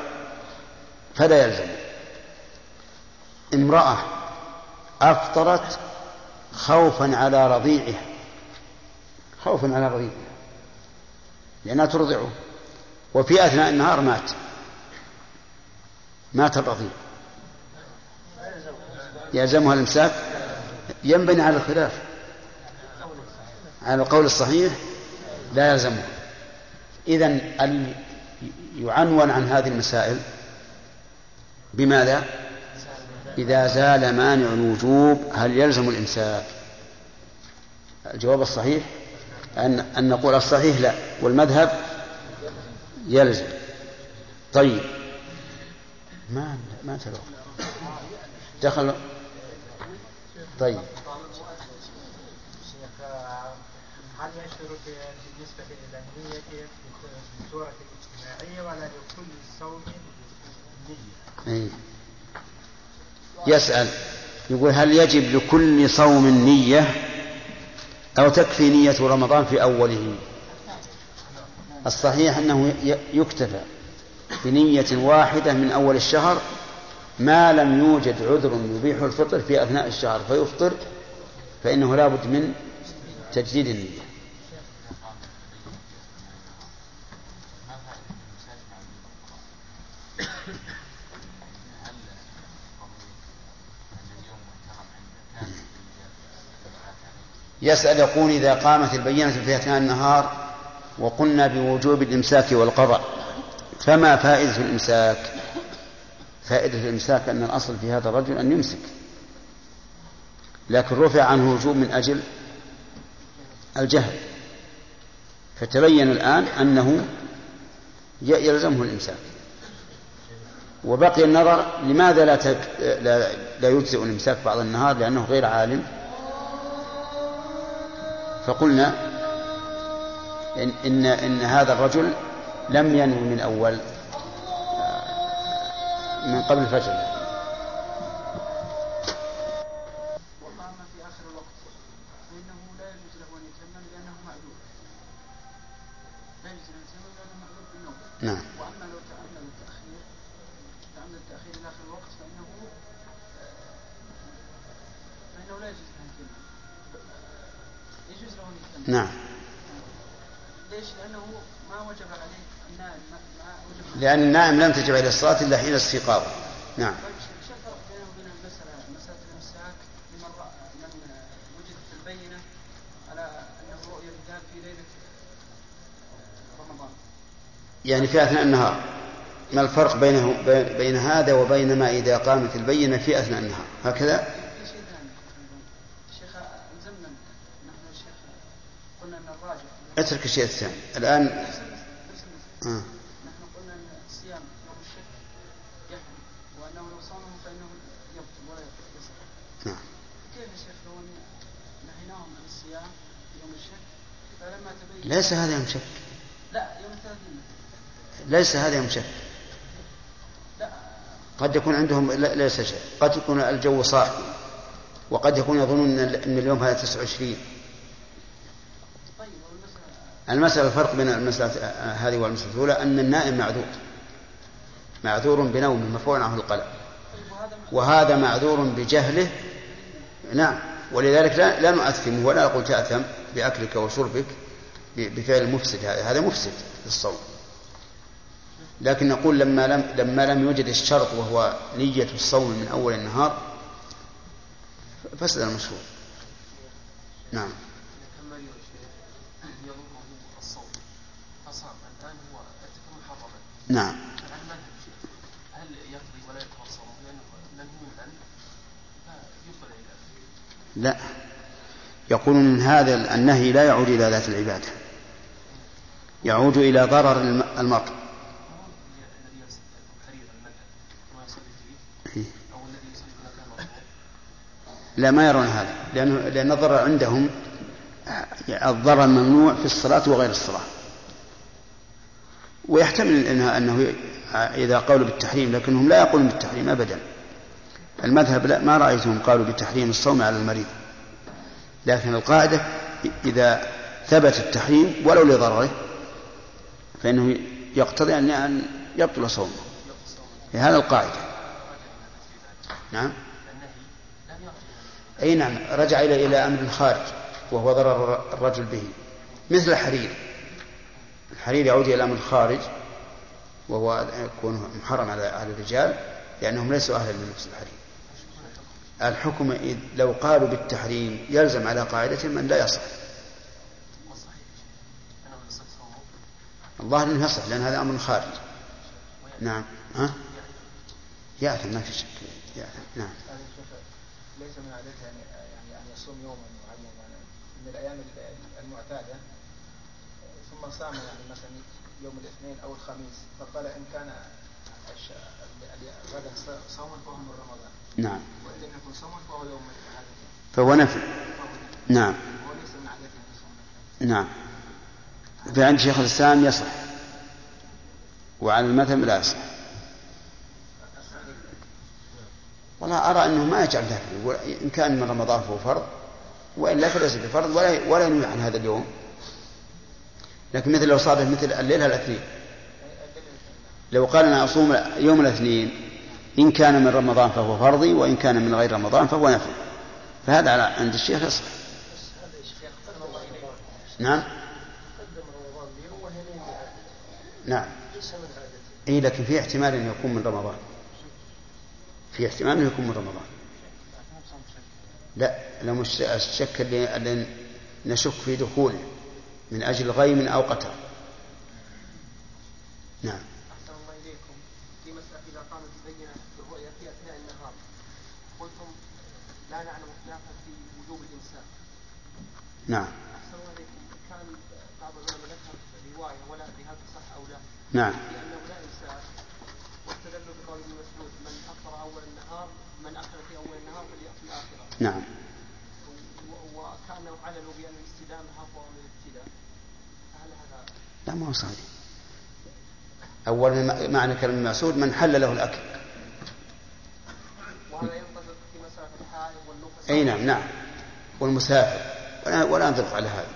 فلا يلزم امرأة أفطرت خوفا على رضيعها خوفا على رضيعها لأنها ترضعه وفي أثناء النهار مات مات الرضيع. يلزمها الإمساك. ينبني على الخلاف على القول الصحيح لا يلزمها إذا يعنون عن هذه المسائل. بماذا؟ إذا زال مانع الوجوب هل يلزم الإمساك؟ الجواب الصحيح أن أن نقول الصحيح لا والمذهب يلزم. طيب. ما ما تلو دخل. طيب. هل يشترط بالنسبة في الصورة الاجتماعية ولا لكل صوم نية؟ يسأل يقول هل يجب لكل صوم نية أو تكفي نية رمضان في أوله؟ الصحيح أنه يكتفى بنية واحدة من أول الشهر ما لم يوجد عذر يبيح الفطر في أثناء الشهر فيفطر فإنه لا بد من تجديد النية. يسأل يقول إذا قامت البينة في أثناء النهار وقلنا بوجوب الإمساك والقضاء فما فائدة الإمساك؟ فائدة الإمساك أن الأصل في هذا الرجل أن يمسك. لكن رفع عنه وجوب من أجل الجهل. فتبين الآن أنه يلزمه الإمساك. وبقي النظر لماذا لا. لا... لا يجزئ الإمساك بعض النهار؟ لأنه غير عالم. فقلنا إن, إن, إن هذا الرجل لم ينوي من أول من قبل الفجر وأما في آخر الوقت فإنه لا يجوز له أن يتيمم لأنه معذور لا يجوز أن يتيمم لأنه معذور بالنوم نعم وأما لو تأمل التأخير تأمل التأخير إلى آخر الوقت فإنه فإنه لا يجوز له أن يتيمم يجوز له أن يتيمم نعم ليش؟ لأنه ما وجب عليه النائم ما ما وجب عليه لم تجب عليه الصلاة إلا حين استيقاظه نعم. يعني في أثناء النهار. ما الفرق بينه بين- هذا وبين ما إذا قامت البينة في أثناء النهار؟ هكذا؟ أترك الشيء الثاني. الآن. آه. نحن قلنا أن الصيام يوم الشك يحرم وأنه لو صامه فإنه يبطل ولا يصح نعم كيف يا شيخ لو أن نهيناهم عن الصيام يوم الشك فلما تبين ليس هذا يوم شك. لا يوم ليس هذا يوم شك. قد يكون عندهم ليس شيء قد يكون الجو صاحي وقد يكون يظنون أن أن اليوم هذا 29 طيب المسألة الفرق بين المسألة هذه والمسألة الأولى أن النائم معذور. معذور بنومه مرفوع عنه القلم طيب وهذا معذور بجهله. نعم. ولذلك لا, لا نؤثمه ولا نقول تأثم بأكلك وشربك. بفعل المفسد هذا هذا مفسد في الصوم. لكن نقول لما لم لما لم يوجد الشرط وهو نية الصوم من أول النهار فسد المشروع. نعم. نعم. هل يقضي ولا لا. يقولون هذا النهي لا يعود إلى ذات العبادة. يعود إلى ضرر الم- المرء مطلوب لا ما يرون هذا لأنه لأن الضرر عندهم الضرر ممنوع في الصلاة وغير الصلاة. ويحتمل إنها أنه إذا قالوا بالتحريم لكنهم لا يقولون بالتحريم أبدا. المذهب لا ما رأيتهم قالوا بتحريم الصوم على المريض. لكن القاعدة إذا ثبت التحريم ولو لضرره فإنه يقتضي أن يبطل صومه. هذا القاعدة. نعم. أي نعم رجع إلى إلى أمر الخارج وهو ضرر الرجل به. مثل الحرير. الحرير يعود إلى أمر الخارج وهو يكون محرم على على الرجال لأنهم ليسوا أهلا للبس الحرير. الحكم لو قالوا بالتحريم يلزم على قاعدة من لا يصح. الله إنه يصح لأن هذا أمر خارج. نعم. ها؟ يأثم ما في شك. يأثم. نعم. ليس من عادته يعني يعني أن يصوم يوما معينا يعني من الأيام المعتادة. ثم صام يعني مثلا يوم الاثنين أو الخميس فقال إن كان غدا صوما فهو من رمضان. نعم. وإن لم يكن صوما فهو يوم فهو نفل. نعم. هو ليس من عادته نعم. فعند شيخ الإسلام يصح. وعلى المذهب لا يصح. والله أرى أنه ما يجعل ذلك إن كان من رمضان فهو فرض وإلا فليس بفرض ولا ولا ينوي عن هذا اليوم. لكن مثل لو صادف مثل الليلة الاثنين لو قال أنا أصوم يوم الاثنين إن كان من رمضان فهو فرضي وإن كان من غير رمضان فهو نفل. فهذا عند الشيخ يصح. نعم؟ نعم. اي لكن في احتمال انه يكون من رمضان. في احتمال انه يكون من رمضان. لا لو مش الشك اللي, نشك في دخوله من أجل غيم أو قتل. نعم. أحسن الله إليكم في مسألة إذا قامت في أثناء النهار قلتم لا نعلم في وجوب نعم أحسن الله إليكم كان بعض العلماء ذكر رواية ولا أدري هل تصح أو لا نعم. لأنه لا بقول من أول النهار من أكل في أول النهار فليأكل آخره نعم و- وكانوا عللوا بأن الاستدامة أفضل من الابتداء فهل هذا لا ما هو صحيح أولا معنى كلام ابن مسعود من حل له الأكل. وهذا ينطبق في مسألة الحائض والنفس أي نعم نعم. والمسافر. ولا, ولا نطلق على هذا.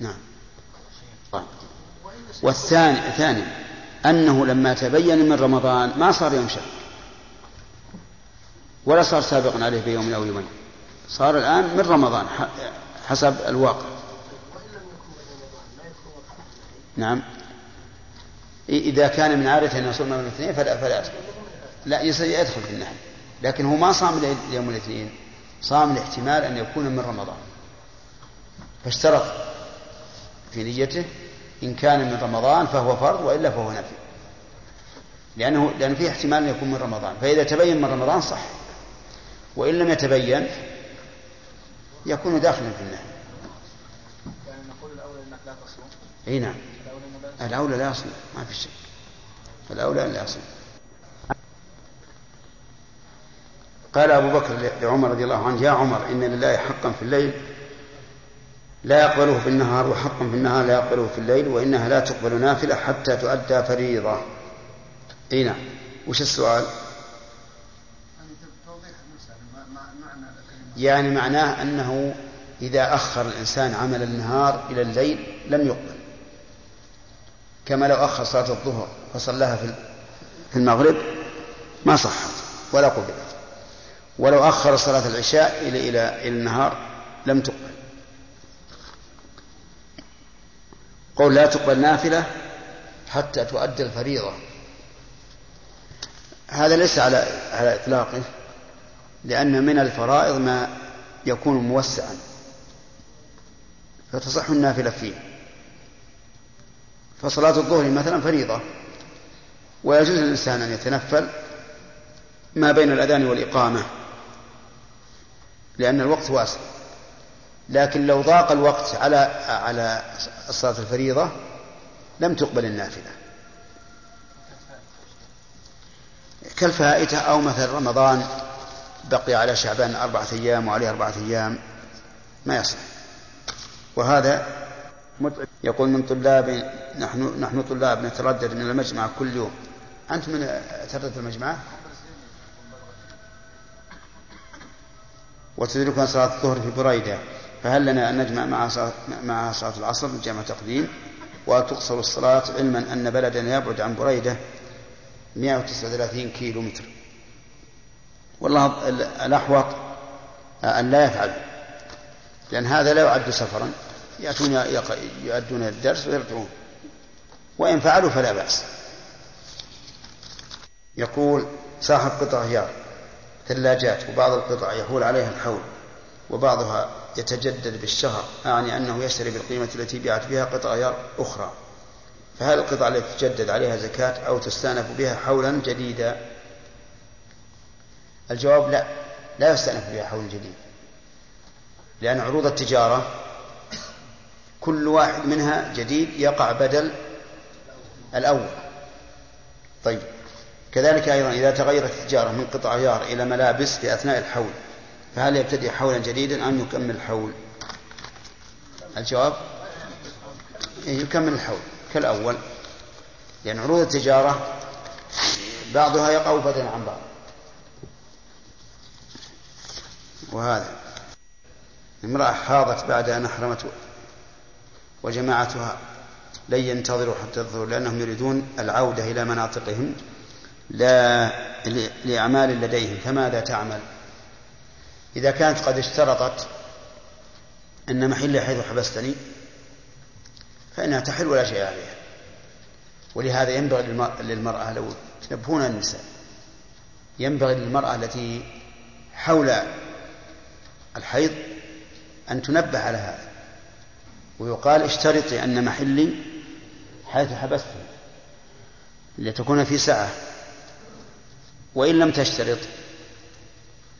نعم. طيب. والثاني ثاني أنه لما تبين من رمضان ما صار يوم شك ولا صار سابقا عليه بيوم أو يومين. صار الآن من رمضان حسب الواقع. نعم. إذا كان من عادته أن يصوم يوم الاثنين فلا فلا. لا يدخل في النحل. لكن هو ما صام يوم الاثنين. صام لاحتمال أن يكون من رمضان. فاشترط في نيته إن كان من رمضان فهو فرض وإلا فهو نفي. لأنه لأن فيه احتمال أن يكون من رمضان. فإذا تبين من رمضان صح. وإن لم يتبين يكون داخلا في النهي. يعني نقول الأولى إنك لا تصوم؟ إي نعم. الأولى لا يصوم ما في شك الأولى لا يصوم قال أبو بكر لعمر رضي الله عنه يا عمر إن لله حقا في الليل لا يقبله في النهار وحقا في النهار لا يقبله في الليل وإنها لا تقبل نافلة حتى تؤدى فريضة. أي نعم. وش السؤال؟ يعني معناه أنه إذا أخر الإنسان عمل النهار إلى الليل لم يقبل. كما لو أخر صلاة الظهر فصلاها في في المغرب ما صحت ولا قبلت. ولو أخر صلاة العشاء إلى إلى إلى النهار لم تقبل. قول لا تقبل نافلة حتى تؤدي الفريضة. هذا ليس على على إطلاقه لأن من الفرائض ما يكون موسعا. فتصح النافلة فيه. فصلاة الظهر مثلا فريضة. ويجوز للإنسان أن يتنفل ما بين الأذان والإقامة لأن الوقت واسع. لكن لو ضاق الوقت على على صلاة الفريضة لم تقبل النافلة. كالفائتة أو مثل رمضان بقي على شعبان أربعة أيام وعليه أربعة أيام ما يصح. وهذا مت- يقول من طلاب نحن نحن طلاب نتردد من المجمع كل يوم. أنت من تردد المجمع؟ وتدركنا صلاة الظهر في بريدة. فهل لنا أن نجمع مع صلاة العصر جمع تقديم؟ وتقصر الصلاة علما أن بلدنا يبعد عن بريدة 139 كيلو متر والله الأحوط أن لا يفعل لأن هذا لا يعد سفرا. يأتون يؤدون الدرس ويرجعون. وإن فعلوا فلا بأس. يقول صاحب قطع غيار ثلاجات وبعض القطع يحول عليها الحول وبعضها يتجدد بالشهر أعني أنه يشتري بالقيمة التي بيعت بها قطع أخرى. فهل القطع التي تجدد عليها زكاة أو تستأنف بها حولا جديدا. الجواب لا لا يستأنف بها حول جديد. لأن عروض التجارة كل واحد منها جديد يقع بدل الأول. طيب كذلك أيضا إذا تغيرت التجارة من قطع غيار إلى ملابس في أثناء الحول فهل يبتدئ حولا جديدا أم يكمل الحول الجواب؟ إيه، يكمل الحول كالأول. لأن عروض التجارة بعضها يقع بدلا عن بعض. وهذا امرأة حاضت بعد أن أحرمت وجماعتها لن ينتظروا حتى يظهروا لأنهم يريدون العودة إلى مناطقهم لا لأعمال لديهم. فماذا تعمل؟ إذا كانت قد اشترطت أن محلي حيث حبستني فإنها تحل ولا شيء عليها. ولهذا ينبغي للمرأة لو تنبهون النساء ينبغي للمرأة التي حول الحيض أن تنبه على هذا ويقال اشترطي أن محلي حيث حبستني لتكون في سعة وإن لم تشترط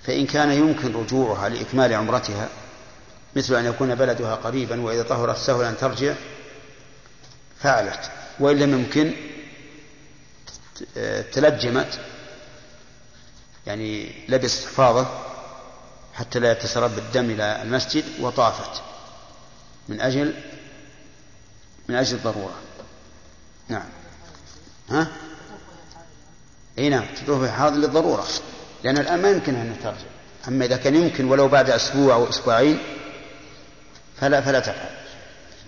فإن كان يمكن رجوعها لإكمال عمرتها مثل أن يكون بلدها قريبا وإذا طهرت سهل أن ترجع فعلت. وإن لم يمكن تلجمت يعني لبست حفاظة حتى لا يتسرب الدم إلى المسجد وطافت. من أجل من أجل الضرورة. نعم. ها؟ إي نعم تطوف للضرورة. لأن الآن ما يمكن أن ترجع أما إذا كان يمكن ولو بعد أسبوع أو أسبوعين فلا فلا تفعل.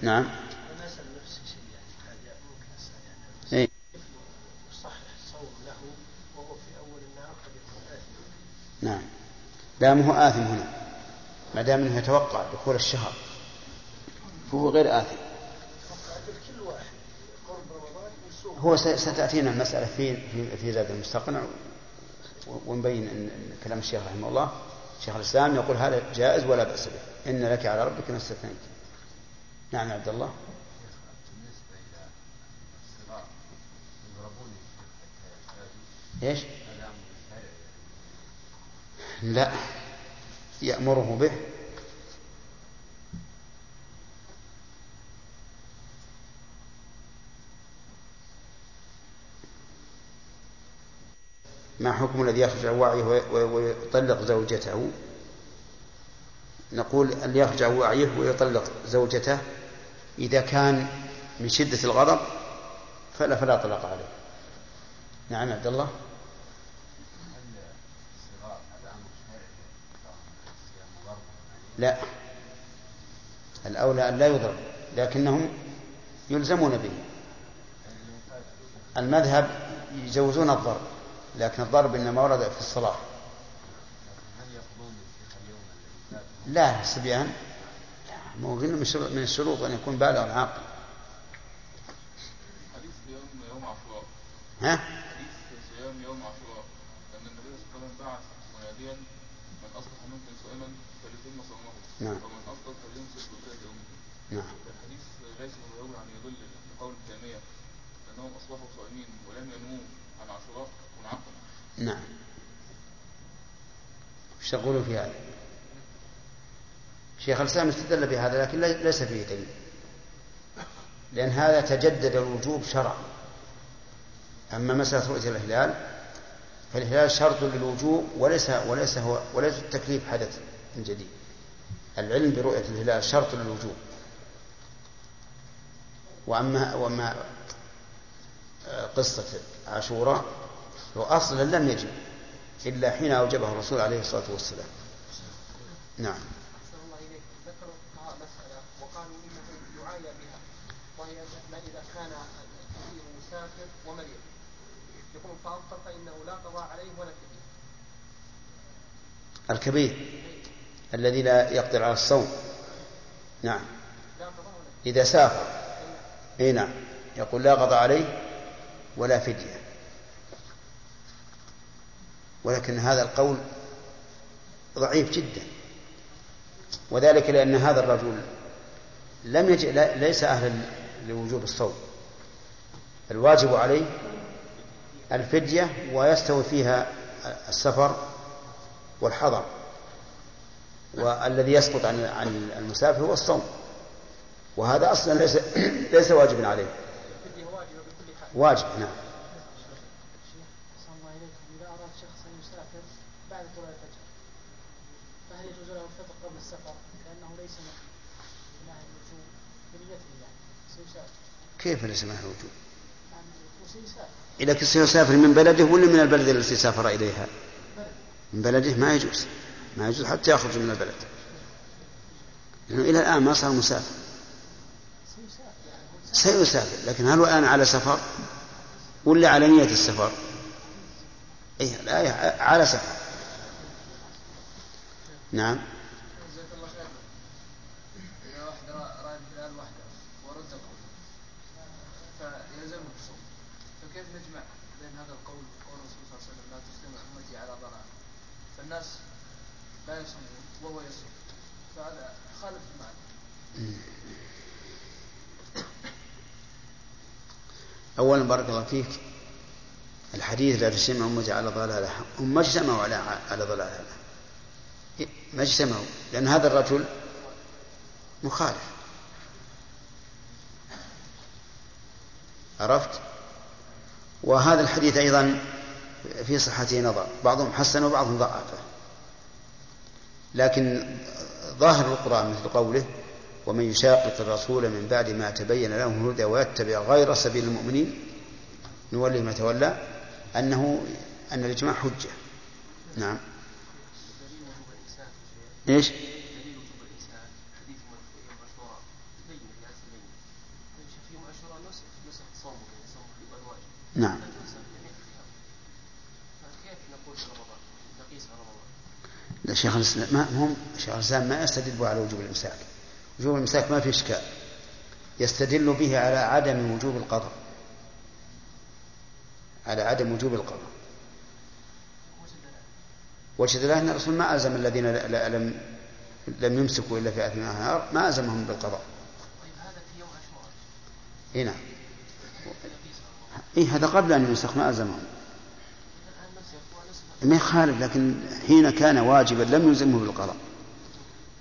نعم. إيه؟ نعم. دامه آثم هنا. ما دام إنه يتوقع دخول الشهر فهو غير آثم. هو ستأتينا المسألة في في, في زاد المستقنع. ونبين ان كلام الشيخ رحمه الله. شيخ الإسلام يقول هذا جائز ولا بأس به. إن لك على ربك ما استثنيت. نعم عبد الله. إيش؟ لا يأمره به. ما حكم الذي يخرج عن وعيه ويطلق زوجته؟ نقول يخرج عن وعيه ويطلق زوجته إذا كان من شدة الغضب فلا فلا طلق عليه. نعم عبد الله. لا. الأولى أن لا يضرب لكنهم يلزمون به. المذهب يجوزون الضرب. لكن الضرب إنما ورد في الصلاة. لا الصبيان ما هو من الشروط أن يكون بالغ عاقل حديث يوم يوم عاشوراء. ها؟ حديث صيام يوم عاشوراء. أن النبي صلى الله عليه وسلم بعث مناديا من أصبح منكم صائما فليتم صومه. نعم. ومن أفطر فليمسك بقية يومه. نعم. الحديث ليس مدعو عن يدل لقول الجامية أنهم أصبحوا صائمين ولم ينووا نعم. إيش تقولون في هذا؟ شيخ الإسلام استدل بهذا لكن ليس فيه دليل. لأن هذا تجدد الوجوب شرعا. أما مسألة رؤية الهلال فالهلال شرط للوجوب وليس وليس هو وليس التكليف حدث من جديد. العلم برؤية الهلال شرط للوجوب. واما وأما قصة عاشوراء هو أصلا لم يجب إلا حين أوجبه الرسول عليه الصلاة والسلام. نعم. الكبير الذي لا يقدر على الصوم. نعم. إذا سافر. أي نعم. يقول لا قضى عليه ولا فدية. ولكن هذا القول ضعيف جدا. وذلك لأن هذا الرجل لم يجئ ليس أهلا لوجوب الصوم. الواجب عليه الفدية ويستوي فيها السفر والحضر والذي يسقط عن عن المسافر هو الصوم. وهذا أصلا ليس ليس واجبا عليه. واجب نعم. إذا أراد شخص أن يسافر بعد طلوع الفجر فهل يجوز له الفطر قبل السفر؟ لأنه ليس من أهل الوجوب بنيته يعني سيسافر كيف ليس معه وجوب؟ وسيسافر إذا كان سيسافر من بلده ولا من البلد التي سافر إليها؟ من بلده ما يجوز. ما يجوز حتى يخرج من البلد. لأنه إلى الآن ما صار مسافر. سيسافر. لكن هل هو الآن على سفر؟ ولا على نية السفر؟ إيه الآية على سفر. نعم. جزاك الله خير إذا واحد رأى الهلال وحده ورزقه فيلزمه الصوم فكيف نجمع بين هذا القول وقول الرسول صلى الله عليه وسلم لا تجتمع أمتي على ضلال فالناس لا يصومون وهو يصوم فهذا خالف المعنى أولا بارك الله فيك. الحديث لا تجتمع أمتي على ضلالة. هم ما اجتمعوا على على ضلالة. ما اجتمعوا. لأن هذا الرجل مخالف. عرفت؟ وهذا الحديث أيضا في صحته نظر. بعضهم حسن وبعضهم ضعفه لكن ظاهر القرآن مثل قوله ومن يشاقق الرسول من بعد ما تبين له الهدى ويتبع غير سبيل المؤمنين نوليه ما تولى أنه أن الإجماع حجة. نعم. إيش؟ نعم. لا شيخ الإسلام ما هم شيخ الإسلام ما يستدل على وجوب الإمساك. وجوب الامساك ما في إشكال يستدل به على عدم وجوب القضاء على عدم وجوب القضاء وجه دلاله أن الرسول ما الزم الذين لم لم يمسكوا إلا في اثناء النهار ما الزمهم بالقضاء. طيب هذا في يوم عاشوراء. اي نعم. اي هذا قبل أن ينسخ ما الزمهم. ما يخالف لكن حين كان واجبا لم يلزمه بالقضاء.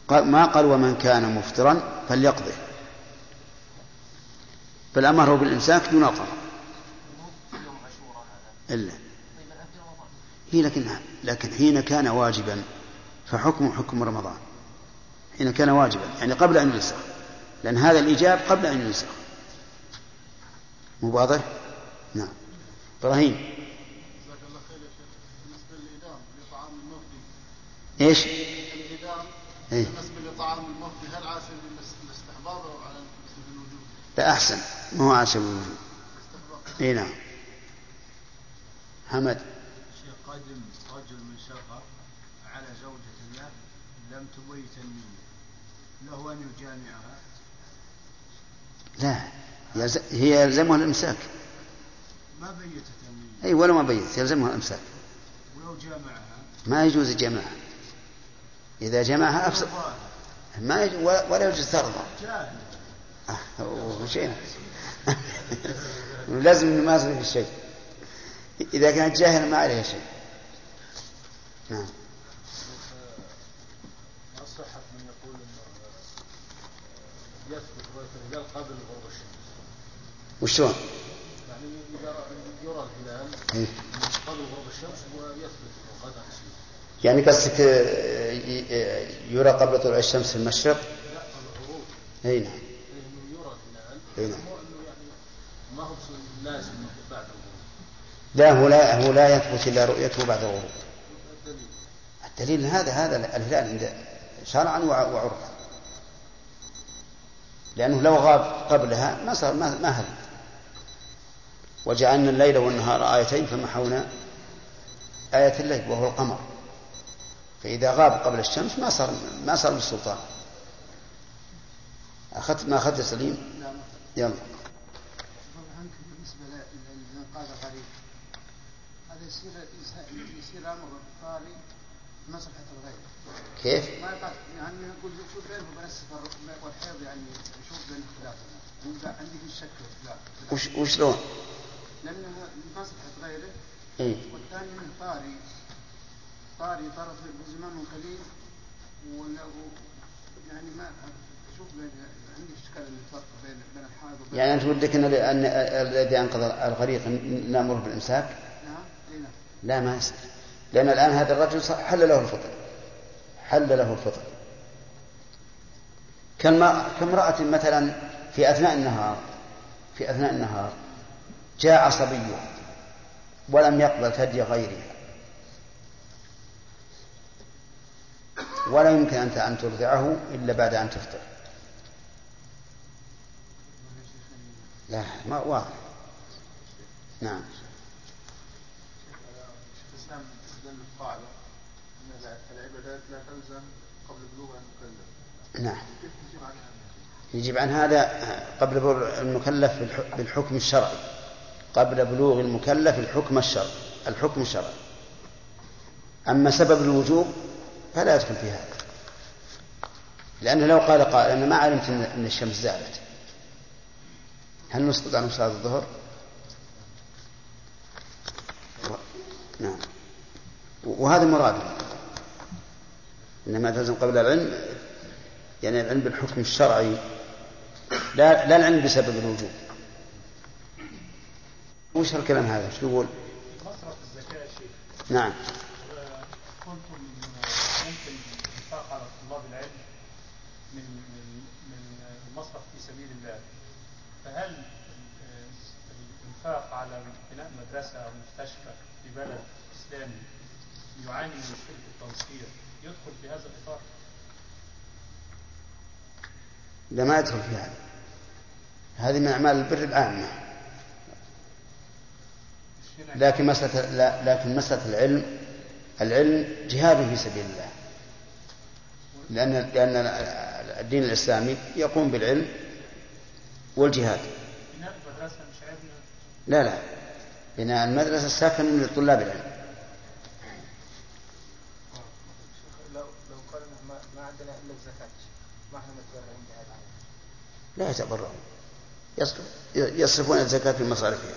قال ما قال ومن كان مفطرا فليقضي. بل امره بالإمساك دون القضاء. إلا. هي لكن لكن حين كان واجبا فحكمه حكم رمضان. حين كان واجبا. يعني قبل أن ينسخ لأن هذا الإيجاب قبل أن ينسخ مو واضح؟ نعم. إبراهيم. جزاك الله خير يا شيخ. بالنسبة للإدام لطعام المفدي إيش؟ إيه؟ بالنسبة لطعام المفدي هل عاشر بالاستحباب أو على الوجوب؟ لا أحسن. ما هو عاشر بالوجوب اي نعم. حمد. شيخ قدم رجل من سفر على زوجة له لم تبيت النية. له أن يجامعها؟ لا. هي يلزمها الإمساك. ما بيتت النية؟ أي ولا ما بيت يلزمها الإمساك. ولو جامعها؟ ما يجوز جماعها إذا جمعها أفسد ما يج... ولا يجوز ترضى. آه، وشيء. لازم نمازل في الشيء. إذا كانت جاهلة ما عليها شيء. نعم. قبل غروب الشمس وشلون؟ يعني إذا يرى الهلال إيه. قبل غروب الشمس ويثبت انه غدا يصير يعني ي- يرى قبل طلوع الشمس في المشرق؟ أي نعم. أي نعم. لا هو لا هو لا يثبت إلا رؤيته بعد الغروب. الدليل هذا هذا الهلال عند شرعا وع- وعرفا. لأنه لو غاب قبلها ما صار ما, ما هل. وجعلنا الليل والنهار آيتين فمحونا آية الليل وهو القمر. فإذا غاب قبل الشمس ما صار ما صار بالسلطان أخذت ما أخذت سليم نعم يلا بالنسبة للإنقاذ الغريب هذا يصير يصير أمر طاري مصلحة الغير كيف؟ ما يقال يعني نقول شوف بينه وبين السفر والحيض يعني شوف بين اختلافنا عندي لا وش وشلون؟ لأنه لمصلحة غيره إيه؟ والثاني منه طاري طاري طرف بزمان قليل ولا يعني ما شوف بين عندي إشكال الفرق بين بين الحائض وبين يعني أنت ودك أن الذي أنقذ الغريق نأمره بالإمساك؟ نعم نعم. لا ما يصير لأن الآن هذا الرجل حل له الفطر. حل له الفطر. كامرأة مثلا في أثناء النهار؟ في أثناء النهار جاء صبيها ولم يقبل ثدي غيرها ولا يمكن أن أن ترضعه إلا بعد أن تفطر. لا ما واضح. نعم. الإسلام أن العبادات لا تلزم قبل بلوغ المكلف نعم؟ يجب عن هذا قبل بلوغ المكلف بالح- بالحكم الشرعي. قبل بلوغ المكلف الحكم الشرعي. الحكم الشرعي. أما سبب الوجوب فلا يدخل في هذا لأنه لو قال قائل أنا ما علمت أن الشمس زالت. هل نسقط عنه صلاة الظهر؟ نعم. وهذا مراد. إنما تلزم قبل العلم يعني العلم بالحكم الشرعي. لا لا العلم بسبب الوجوب. وش الكلام هذا؟ شو يقول؟ نعم كنتم ممكن الإنفاق على طلاب العلم من من من المصرف في سبيل الله ال- الإنفاق على بناء مدرسة أو مستشفى في بلد إسلامي يعاني من مشكلة التنصير يدخل في هذا الإطار؟ لا ما يدخل في هذا. هذه من أعمال البر العامة. لكن مسألة لا لكن مسألة العلم العلم جهاد في سبيل الله. لأن لأن الدين الإسلامي يقوم بالعلم والجهاد. لا لا. بناء المدرسة سكن لطلاب العلم. لا يتبرعون. يصرف يصرفون الزكاة في مصارفها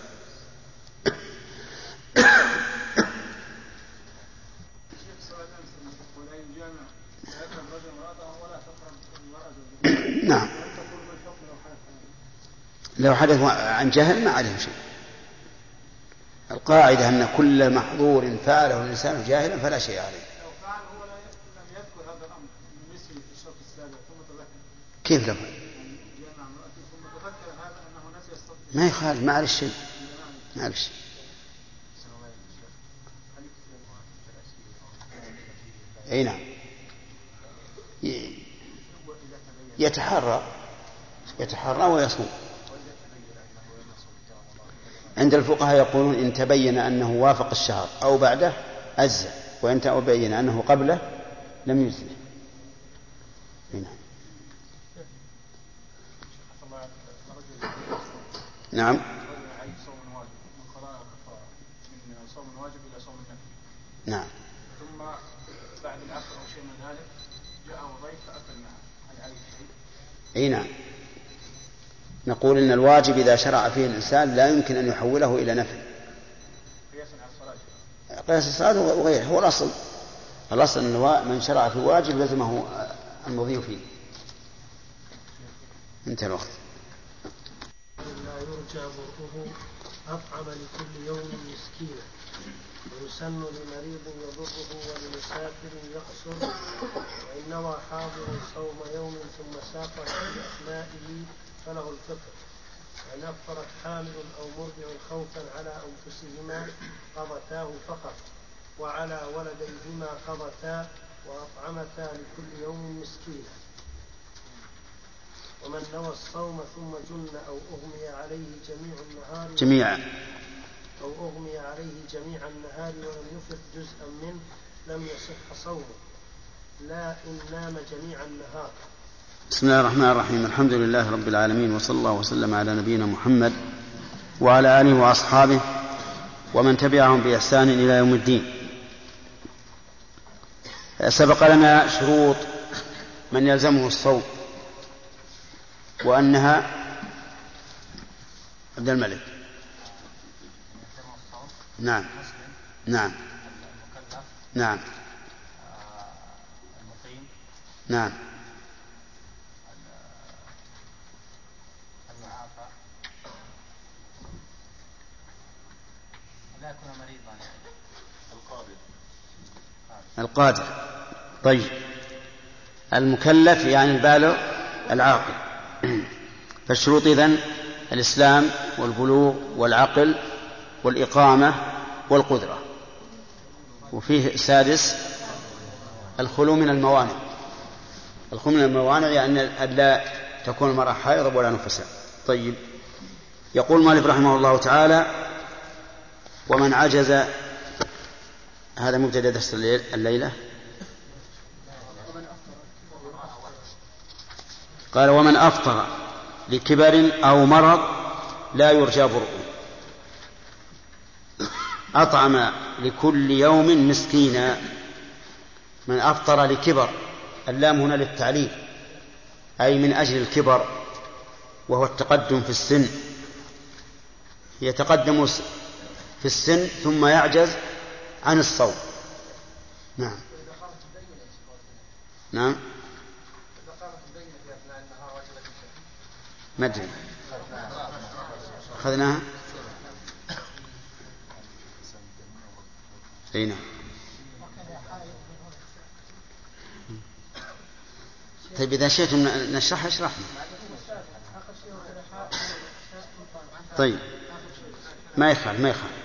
شيخ سؤال امس ولا يجامع لا يقرب رجل امراته ولا تقرب المراه زوجها نعم هل تقول ما الحكم لو حدث لو حدث عن جهل ما عليهم شيء. القاعدة أن كل محظور فعله الإنسان جاهلا فلا شيء عليه. لو فعل هو لم يذكر هذا الامر مثل الشرط السابع ثم تذكر كيف لو امراته ثم تذكر هذا انه نسي ما يخالف ما عليه شيء. ما عليه شيء. أي نعم. يتحرى يتحرى ويصوم. عند الفقهاء يقولون إن تبين أنه وافق الشهر أو بعده أجزى وإن تبين أنه قبله لم يجزه نعم نعم. نعم. ثم بعد العصر أو شيء من ذلك جاءه ضيف فأكل معه. هل عليه شيء؟ أي نعم. نقول إن الواجب إذا شرع فيه الإنسان لا يمكن أن يحوله إلى نفل قياس الصلاة وغيره هو الأصل. الأصل أن من شرع في واجب لزمه المضي فيه. انتهى الوقت. لا يرجى برؤه أطعم لكل يوم مسكينا. ويسن لمريض يضره ولمسافر يقصر. وإن نوى حاضر صوم يوم ثم سافر في أثنائه فله الفطر وإن أفطرت حامل أو مرضع خوفا على أنفسهما قضتاه فقط وعلى ولديهما قضتا وأطعمتا لكل يوم مسكينا. ومن نوى الصوم ثم جن أو أغمي عليه جميع النهار جميعا. أو أغمي عليه جميع النهار ولم يفط جزءا منه لم يصح صومه. لا إن نام جميع النهار. بسم الله الرحمن الرحيم. الحمد لله رب العالمين وصلى الله وسلم على نبينا محمد وعلى آله وأصحابه ومن تبعهم بإحسان إلى يوم الدين. سبق لنا شروط من يلزمه الصوم وأنها عبد الملك. نعم نعم نعم. نعم لا يكون مريضا القادر القادر. طيب. المكلف يعني البالغ العاقل. فالشروط إذن الإسلام والبلوغ والعقل والإقامة والقدرة. وفيه سادس الخلو من الموانع. الخلو من الموانع يعني أن لا تكون المرأة حائضة ولا نفساء طيب. يقول مالك رحمه الله تعالى ومن عجز هذا مبتدأ درس الليلة؟ قال ومن أفطر لكبر أو مرض لا يرجى برؤه. أطعم لكل يوم مسكينا. من أفطر لكبر اللام هنا للتعليل أي من أجل الكبر وهو التقدم في السن. يتقدم في السن ثم يعجز عن الصوم. نعم. نعم. ما أدري. أخذناها؟ أي نعم. طيب إذا شئتم نشرحها اشرحنا طيب. ما يخال ما يخال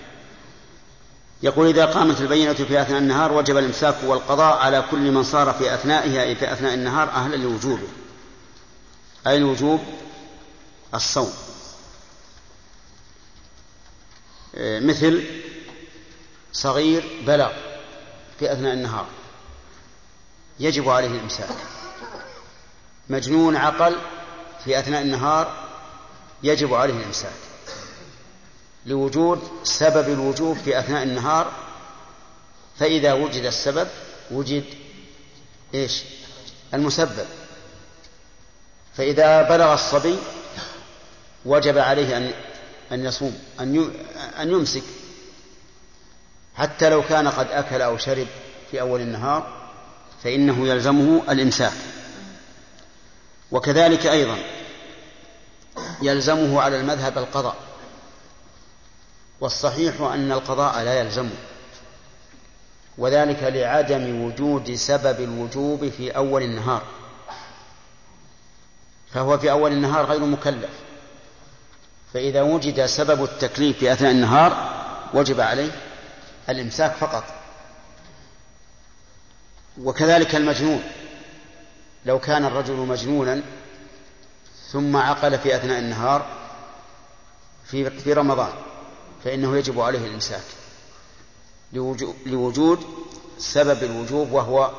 يقول إذا قامت البينة في أثناء النهار وجب الإمساك والقضاء على كل من صار في أثنائها أي في أثناء النهار أهلا لوجوبه أي الوجوب؟ الصوم. آه، مثل صغير بلغ في أثناء النهار. يجب عليه الإمساك. مجنون عقل في أثناء النهار يجب عليه الإمساك. لوجود سبب الوجوب في أثناء النهار فإذا وجد السبب وجد إيش؟ المسبب. فإذا بلغ الصبي وجب عليه أن أن يصوم أن أن يمسك. حتى لو كان قد أكل أو شرب في أول النهار فإنه يلزمه الإمساك. وكذلك أيضا يلزمه على المذهب القضاء. والصحيح أن القضاء لا يلزمه وذلك لعدم وجود سبب الوجوب في أول النهار فهو في أول النهار غير مكلف فإذا وجد سبب التكليف في أثناء النهار وجب عليه الإمساك فقط. وكذلك المجنون لو كان الرجل مجنونا ثم عقل في أثناء النهار في في رمضان فإنه يجب عليه الإمساك لوجود سبب الوجوب وهو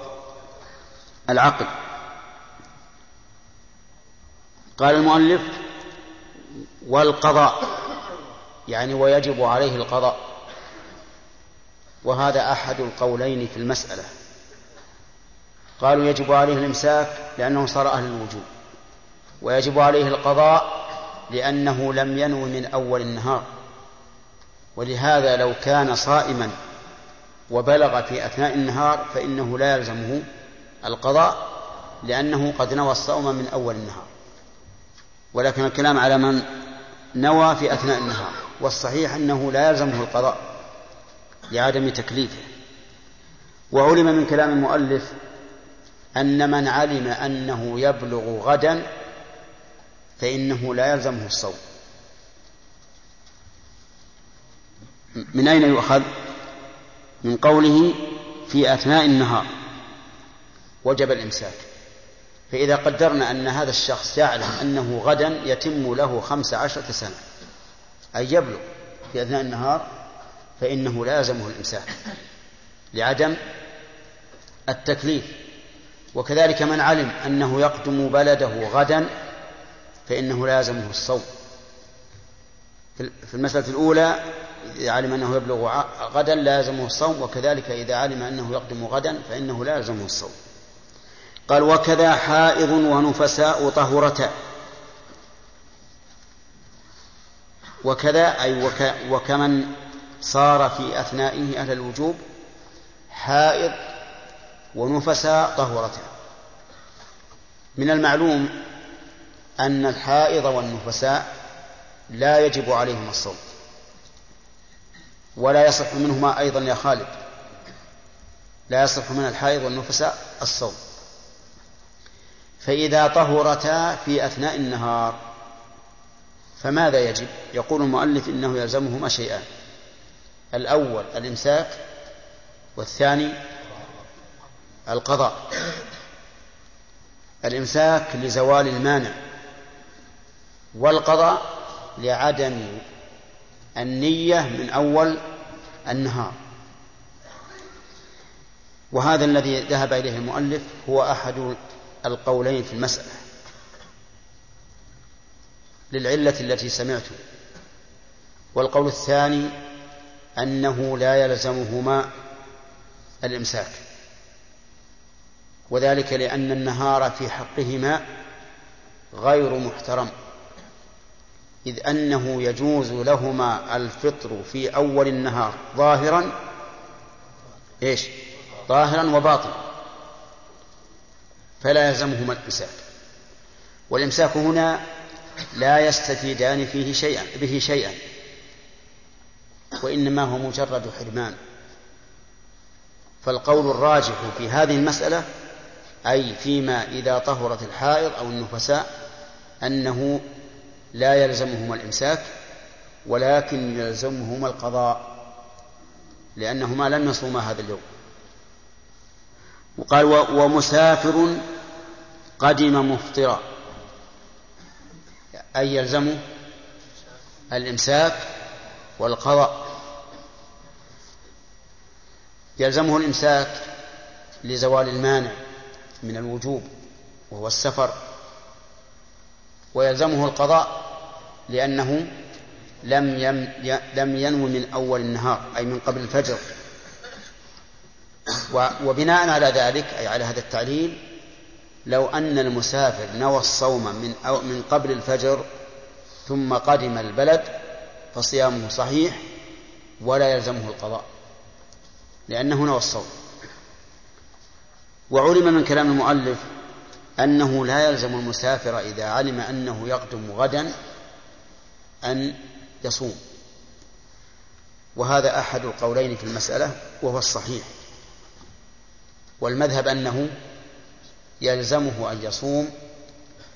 العقل. قال المؤلف والقضاء يعني ويجب عليه القضاء. وهذا أحد القولين في المسألة. قالوا يجب عليه الإمساك لأنه صار أهل الوجوب. ويجب عليه القضاء لأنه لم ينو من أول النهار. ولهذا لو كان صائما وبلغ في أثناء النهار فإنه لا يلزمه القضاء لأنه قد نوى الصوم من أول النهار. ولكن الكلام على من نوى في أثناء النهار والصحيح أنه لا يلزمه القضاء لعدم تكليفه. وعلم من كلام المؤلف أن من علم أنه يبلغ غدا فإنه لا يلزمه الصوم. من أين يؤخذ؟ من قوله في أثناء النهار. وجب الإمساك. فإذا قدرنا أن هذا الشخص يعلم أنه غدا يتم له خمس عشرة سنة أي يبلغ في أثناء النهار فإنه لا يلزمه الإمساك لعدم التكليف. وكذلك من علم أنه يقدم بلده غدا فإنه لازمه الصوم. في المسألة الأولى علم أنه يبلغ غدا لازمه الصوم وكذلك إذا علم أنه يقدم غدا فإنه لازمه الصوم. قال وكذا حائض ونفساء طهرتا وكذا أي وك وكمن صار في أثنائه أهل الوجوب حائض ونفساء طهرتا من المعلوم أن الحائض والنفساء لا يجب عليهما الصوم. ولا يصح منهما أيضا يا خالد. لا يصح من الحائض والنفساء الصوم. فإذا طهرتا في أثناء النهار فماذا يجب؟ يقول المؤلف إنه يلزمهما شيئان. الأول الإمساك والثاني القضاء. الإمساك لزوال المانع والقضاء لعدم النية من أول النهار. وهذا الذي ذهب إليه المؤلف هو أحد القولين في المسألة. للعلة التي سمعت والقول الثاني أنه لا يلزمهما الإمساك. وذلك لأن النهار في حقهما غير محترم. إذ أنه يجوز لهما الفطر في أول النهار ظاهرا إيش؟ ظاهرا وباطنا. فلا يلزمهما الإمساك. والإمساك هنا لا يستفيدان فيه شيئا به شيئا. وإنما هو مجرد حرمان. فالقول الراجح في هذه المسألة أي فيما إذا طهرت الحائض أو النفساء أنه لا يلزمهما الإمساك ولكن يلزمهما القضاء لأنهما لم يصوما هذا اليوم. وقال ومسافر قدم مفطرا أي يلزمه الإمساك والقضاء. يلزمه الإمساك لزوال المانع من الوجوب وهو السفر. ويلزمه القضاء لأنه لم يم لم ينو من أول النهار أي من قبل الفجر. وبناء على ذلك أي على هذا التعليل لو أن المسافر نوى الصوم من أو من قبل الفجر ثم قدم البلد فصيامه صحيح ولا يلزمه القضاء لأنه نوى الصوم. وعلم من كلام المؤلف أنه لا يلزم المسافر إذا علم أنه يقدم غدا أن يصوم. وهذا أحد القولين في المسألة وهو الصحيح. والمذهب أنه يلزمه أن يصوم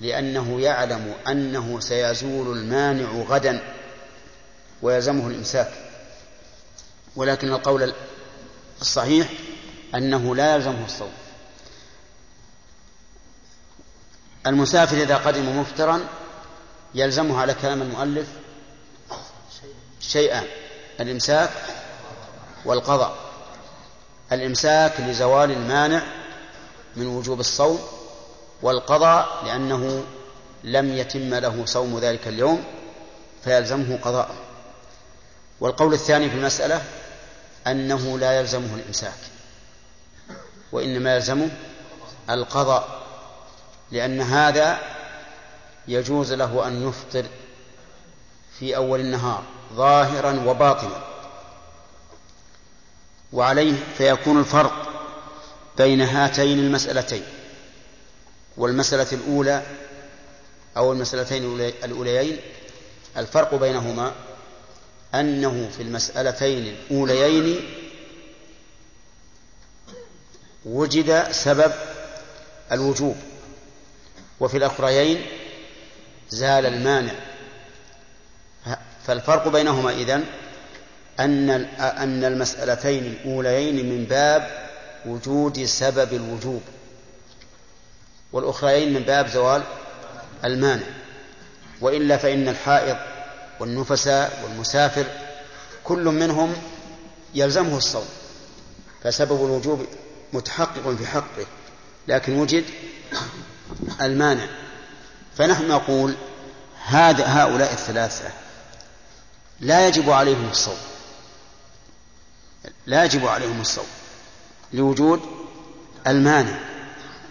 لأنه يعلم أنه سيزول المانع غدا ويلزمه الإمساك. ولكن القول الصحيح أنه لا يلزمه الصوم. المسافر إذا قدم مفطرا يلزمه على كلام المؤلف شيئان الإمساك والقضاء. الإمساك لزوال المانع من وجوب الصوم والقضاء لأنه لم يتم له صوم ذلك اليوم فيلزمه قضاء والقول الثاني في المسألة أنه لا يلزمه الإمساك وإنما يلزمه القضاء. لأن هذا يجوز له أن يفطر في أول النهار ظاهرا وباطنا. وعليه فيكون الفرق بين هاتين المسألتين والمسألة الأولى أو المسألتين الأوليين. الفرق بينهما أنه في المسألتين الأوليين وجد سبب الوجوب. وفي الأخريين زال المانع. فالفرق بينهما إذن أن أن المسألتين الأوليين من باب وجود سبب الوجوب والأخريين من باب زوال المانع. وإلا فإن الحائض والنفساء والمسافر كل منهم يلزمه الصوم فسبب الوجوب متحقق في حقه لكن وجد المانع. فنحن نقول هذا هؤلاء الثلاثة لا يجب عليهم الصوم. لا يجب عليهم الصوم لوجود المانع.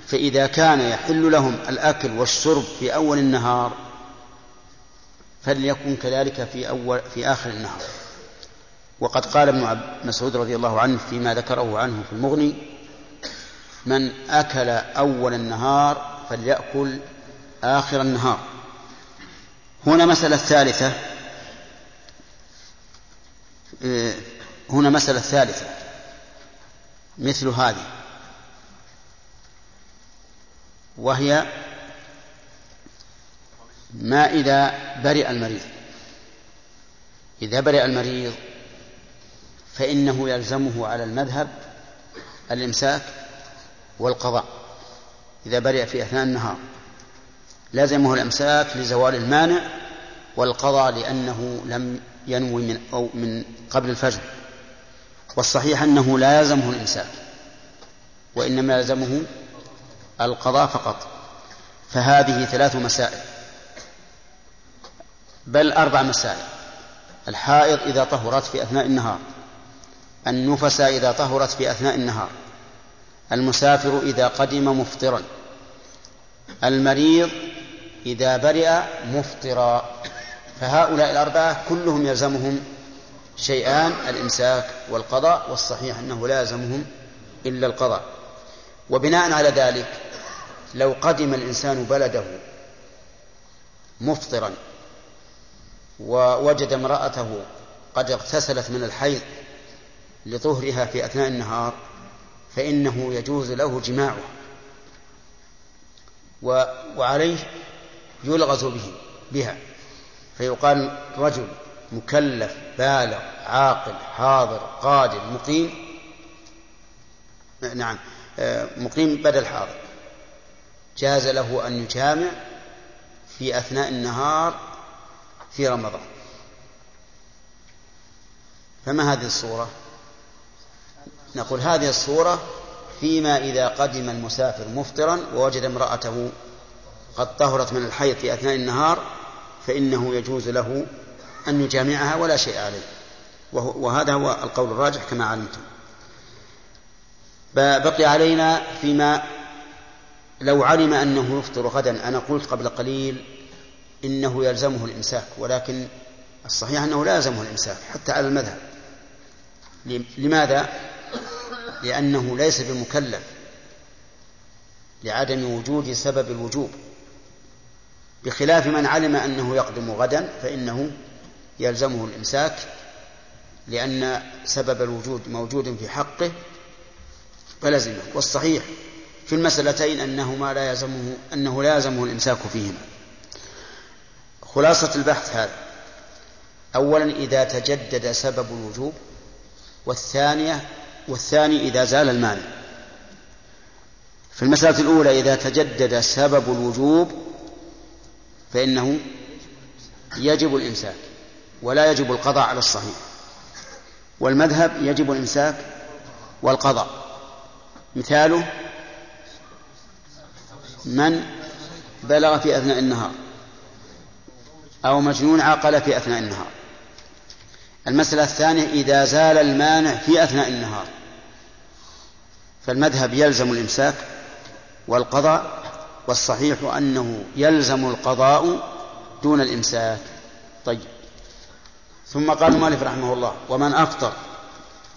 فإذا كان يحل لهم الأكل والشرب في أول النهار فليكن كذلك في أول في آخر النهار. وقد قال ابن مسعود رضي الله عنه فيما ذكره عنه في المغني من أكل أول النهار فليأكل آخر النهار. هنا مسألة ثالثة. إيه، هنا مسألة ثالثة. مثل هذه. وهي ما إذا برئ المريض. إذا برئ المريض فإنه يلزمه على المذهب الإمساك والقضاء. إذا برئ في أثناء النهار. لازمه الإمساك لزوال المانع والقضاء لأنه لم ينوي من أو من قبل الفجر. والصحيح أنه لا يلزمه الإمساك وإنما يلزمه القضاء فقط. فهذه ثلاث مسائل بل أربع مسائل. الحائض إذا طهرت في أثناء النهار النفس إذا طهرت في أثناء النهار المسافر إذا قدم مفطرا. المريض إذا برئ مفطرا. فهؤلاء الأربعة كلهم يلزمهم شيئان الإمساك والقضاء والصحيح أنه لا يلزمهم إلا القضاء. وبناء على ذلك لو قدم الإنسان بلده مفطرا ووجد امرأته قد اغتسلت من الحيض لطهرها في أثناء النهار فإنه يجوز له جماعة. وعليه يلغز به بها. فيقال رجل مكلف بالغ عاقل حاضر قادر مقيم. نعم مقيم بدل حاضر. جاز له أن يجامع في أثناء النهار في رمضان. فما هذه الصورة؟ نقول هذه الصورة فيما إذا قدم المسافر مفطرا ووجد امرأته قد طهرت من الحيض في أثناء النهار فإنه يجوز له أن يجامعها ولا شيء عليه. وهذا هو القول الراجح كما علمتم. بقي علينا فيما لو علم أنه يفطر غدا أنا قلت قبل قليل إنه يلزمه الإمساك ولكن الصحيح أنه لا يلزمه الإمساك حتى على المذهب. لماذا؟ لأنه ليس بمكلف لعدم وجود سبب الوجوب. بخلاف من علم أنه يقدم غدا فإنه يلزمه الإمساك لأن سبب الوجود موجود في حقه فلزمه. والصحيح في المسألتين أنهما لا يلزمه أنه لا يلزمه الإمساك فيهما. خلاصة البحث هذا. أولا إذا تجدد سبب الوجوب والثانية والثاني إذا زال المانع في المسألة الأولى إذا تجدد سبب الوجوب فإنه يجب الإمساك ولا يجب القضاء على الصحيح. والمذهب يجب الإمساك والقضاء. مثاله من بلغ في أثناء النهار أو مجنون عقل في أثناء النهار. المسألة الثانية إذا زال المانع في أثناء النهار. فالمذهب يلزم الإمساك والقضاء والصحيح أنه يلزم القضاء دون الإمساك. طيب. ثم قال المؤلف رحمه الله ومن أفطر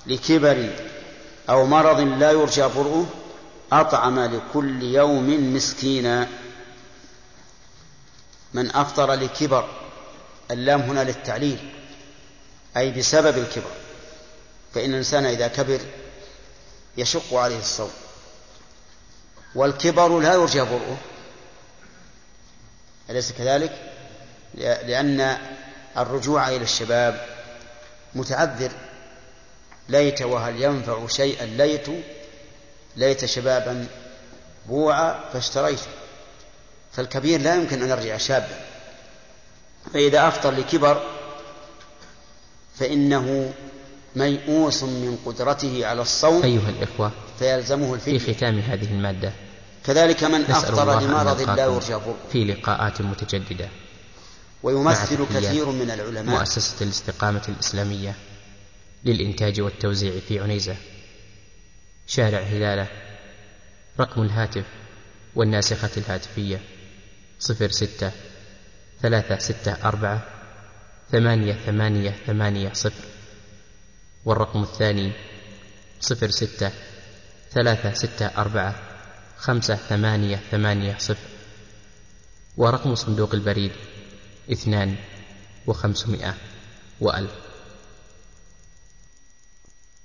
لكبر أو مرض لا يرجى برؤه أطعم لكل يوم مسكينا. من أفطر لكبر اللام هنا للتعليل أي بسبب الكبر فإن الإنسان إذا كبر يشق عليه الصوم. والكبر لا يرجى برؤه. أليس كذلك؟ لأن الرجوع إلى الشباب متعذر. ليت وهل ينفع شيئا ليت ليت شبابا بوعا فاشتريته فالكبير لا يمكن أن يرجع شابا. فإذا أفطر لكبر فإنه ميؤوس من قدرته على الصوم أيها الإخوة فيلزمه الفدية. في ختام هذه المادة كذلك من أفطر لمرض لا يرجى ضره في لقاءات متجددة. ويمثل كثير من العلماء. مؤسسة الاستقامة الإسلامية للإنتاج والتوزيع في عنيزة. شارع هلالة رقم الهاتف والناسخة الهاتفية صفر ستة ثلاثة ستة أربعة ثمانية ثمانية ثمانية صفر. والرقم الثاني صفر ستة ثلاثة ستة أربعة خمسة ثمانية ثمانية صفر. ورقم صندوق البريد اثنان وخمسمائة وألف.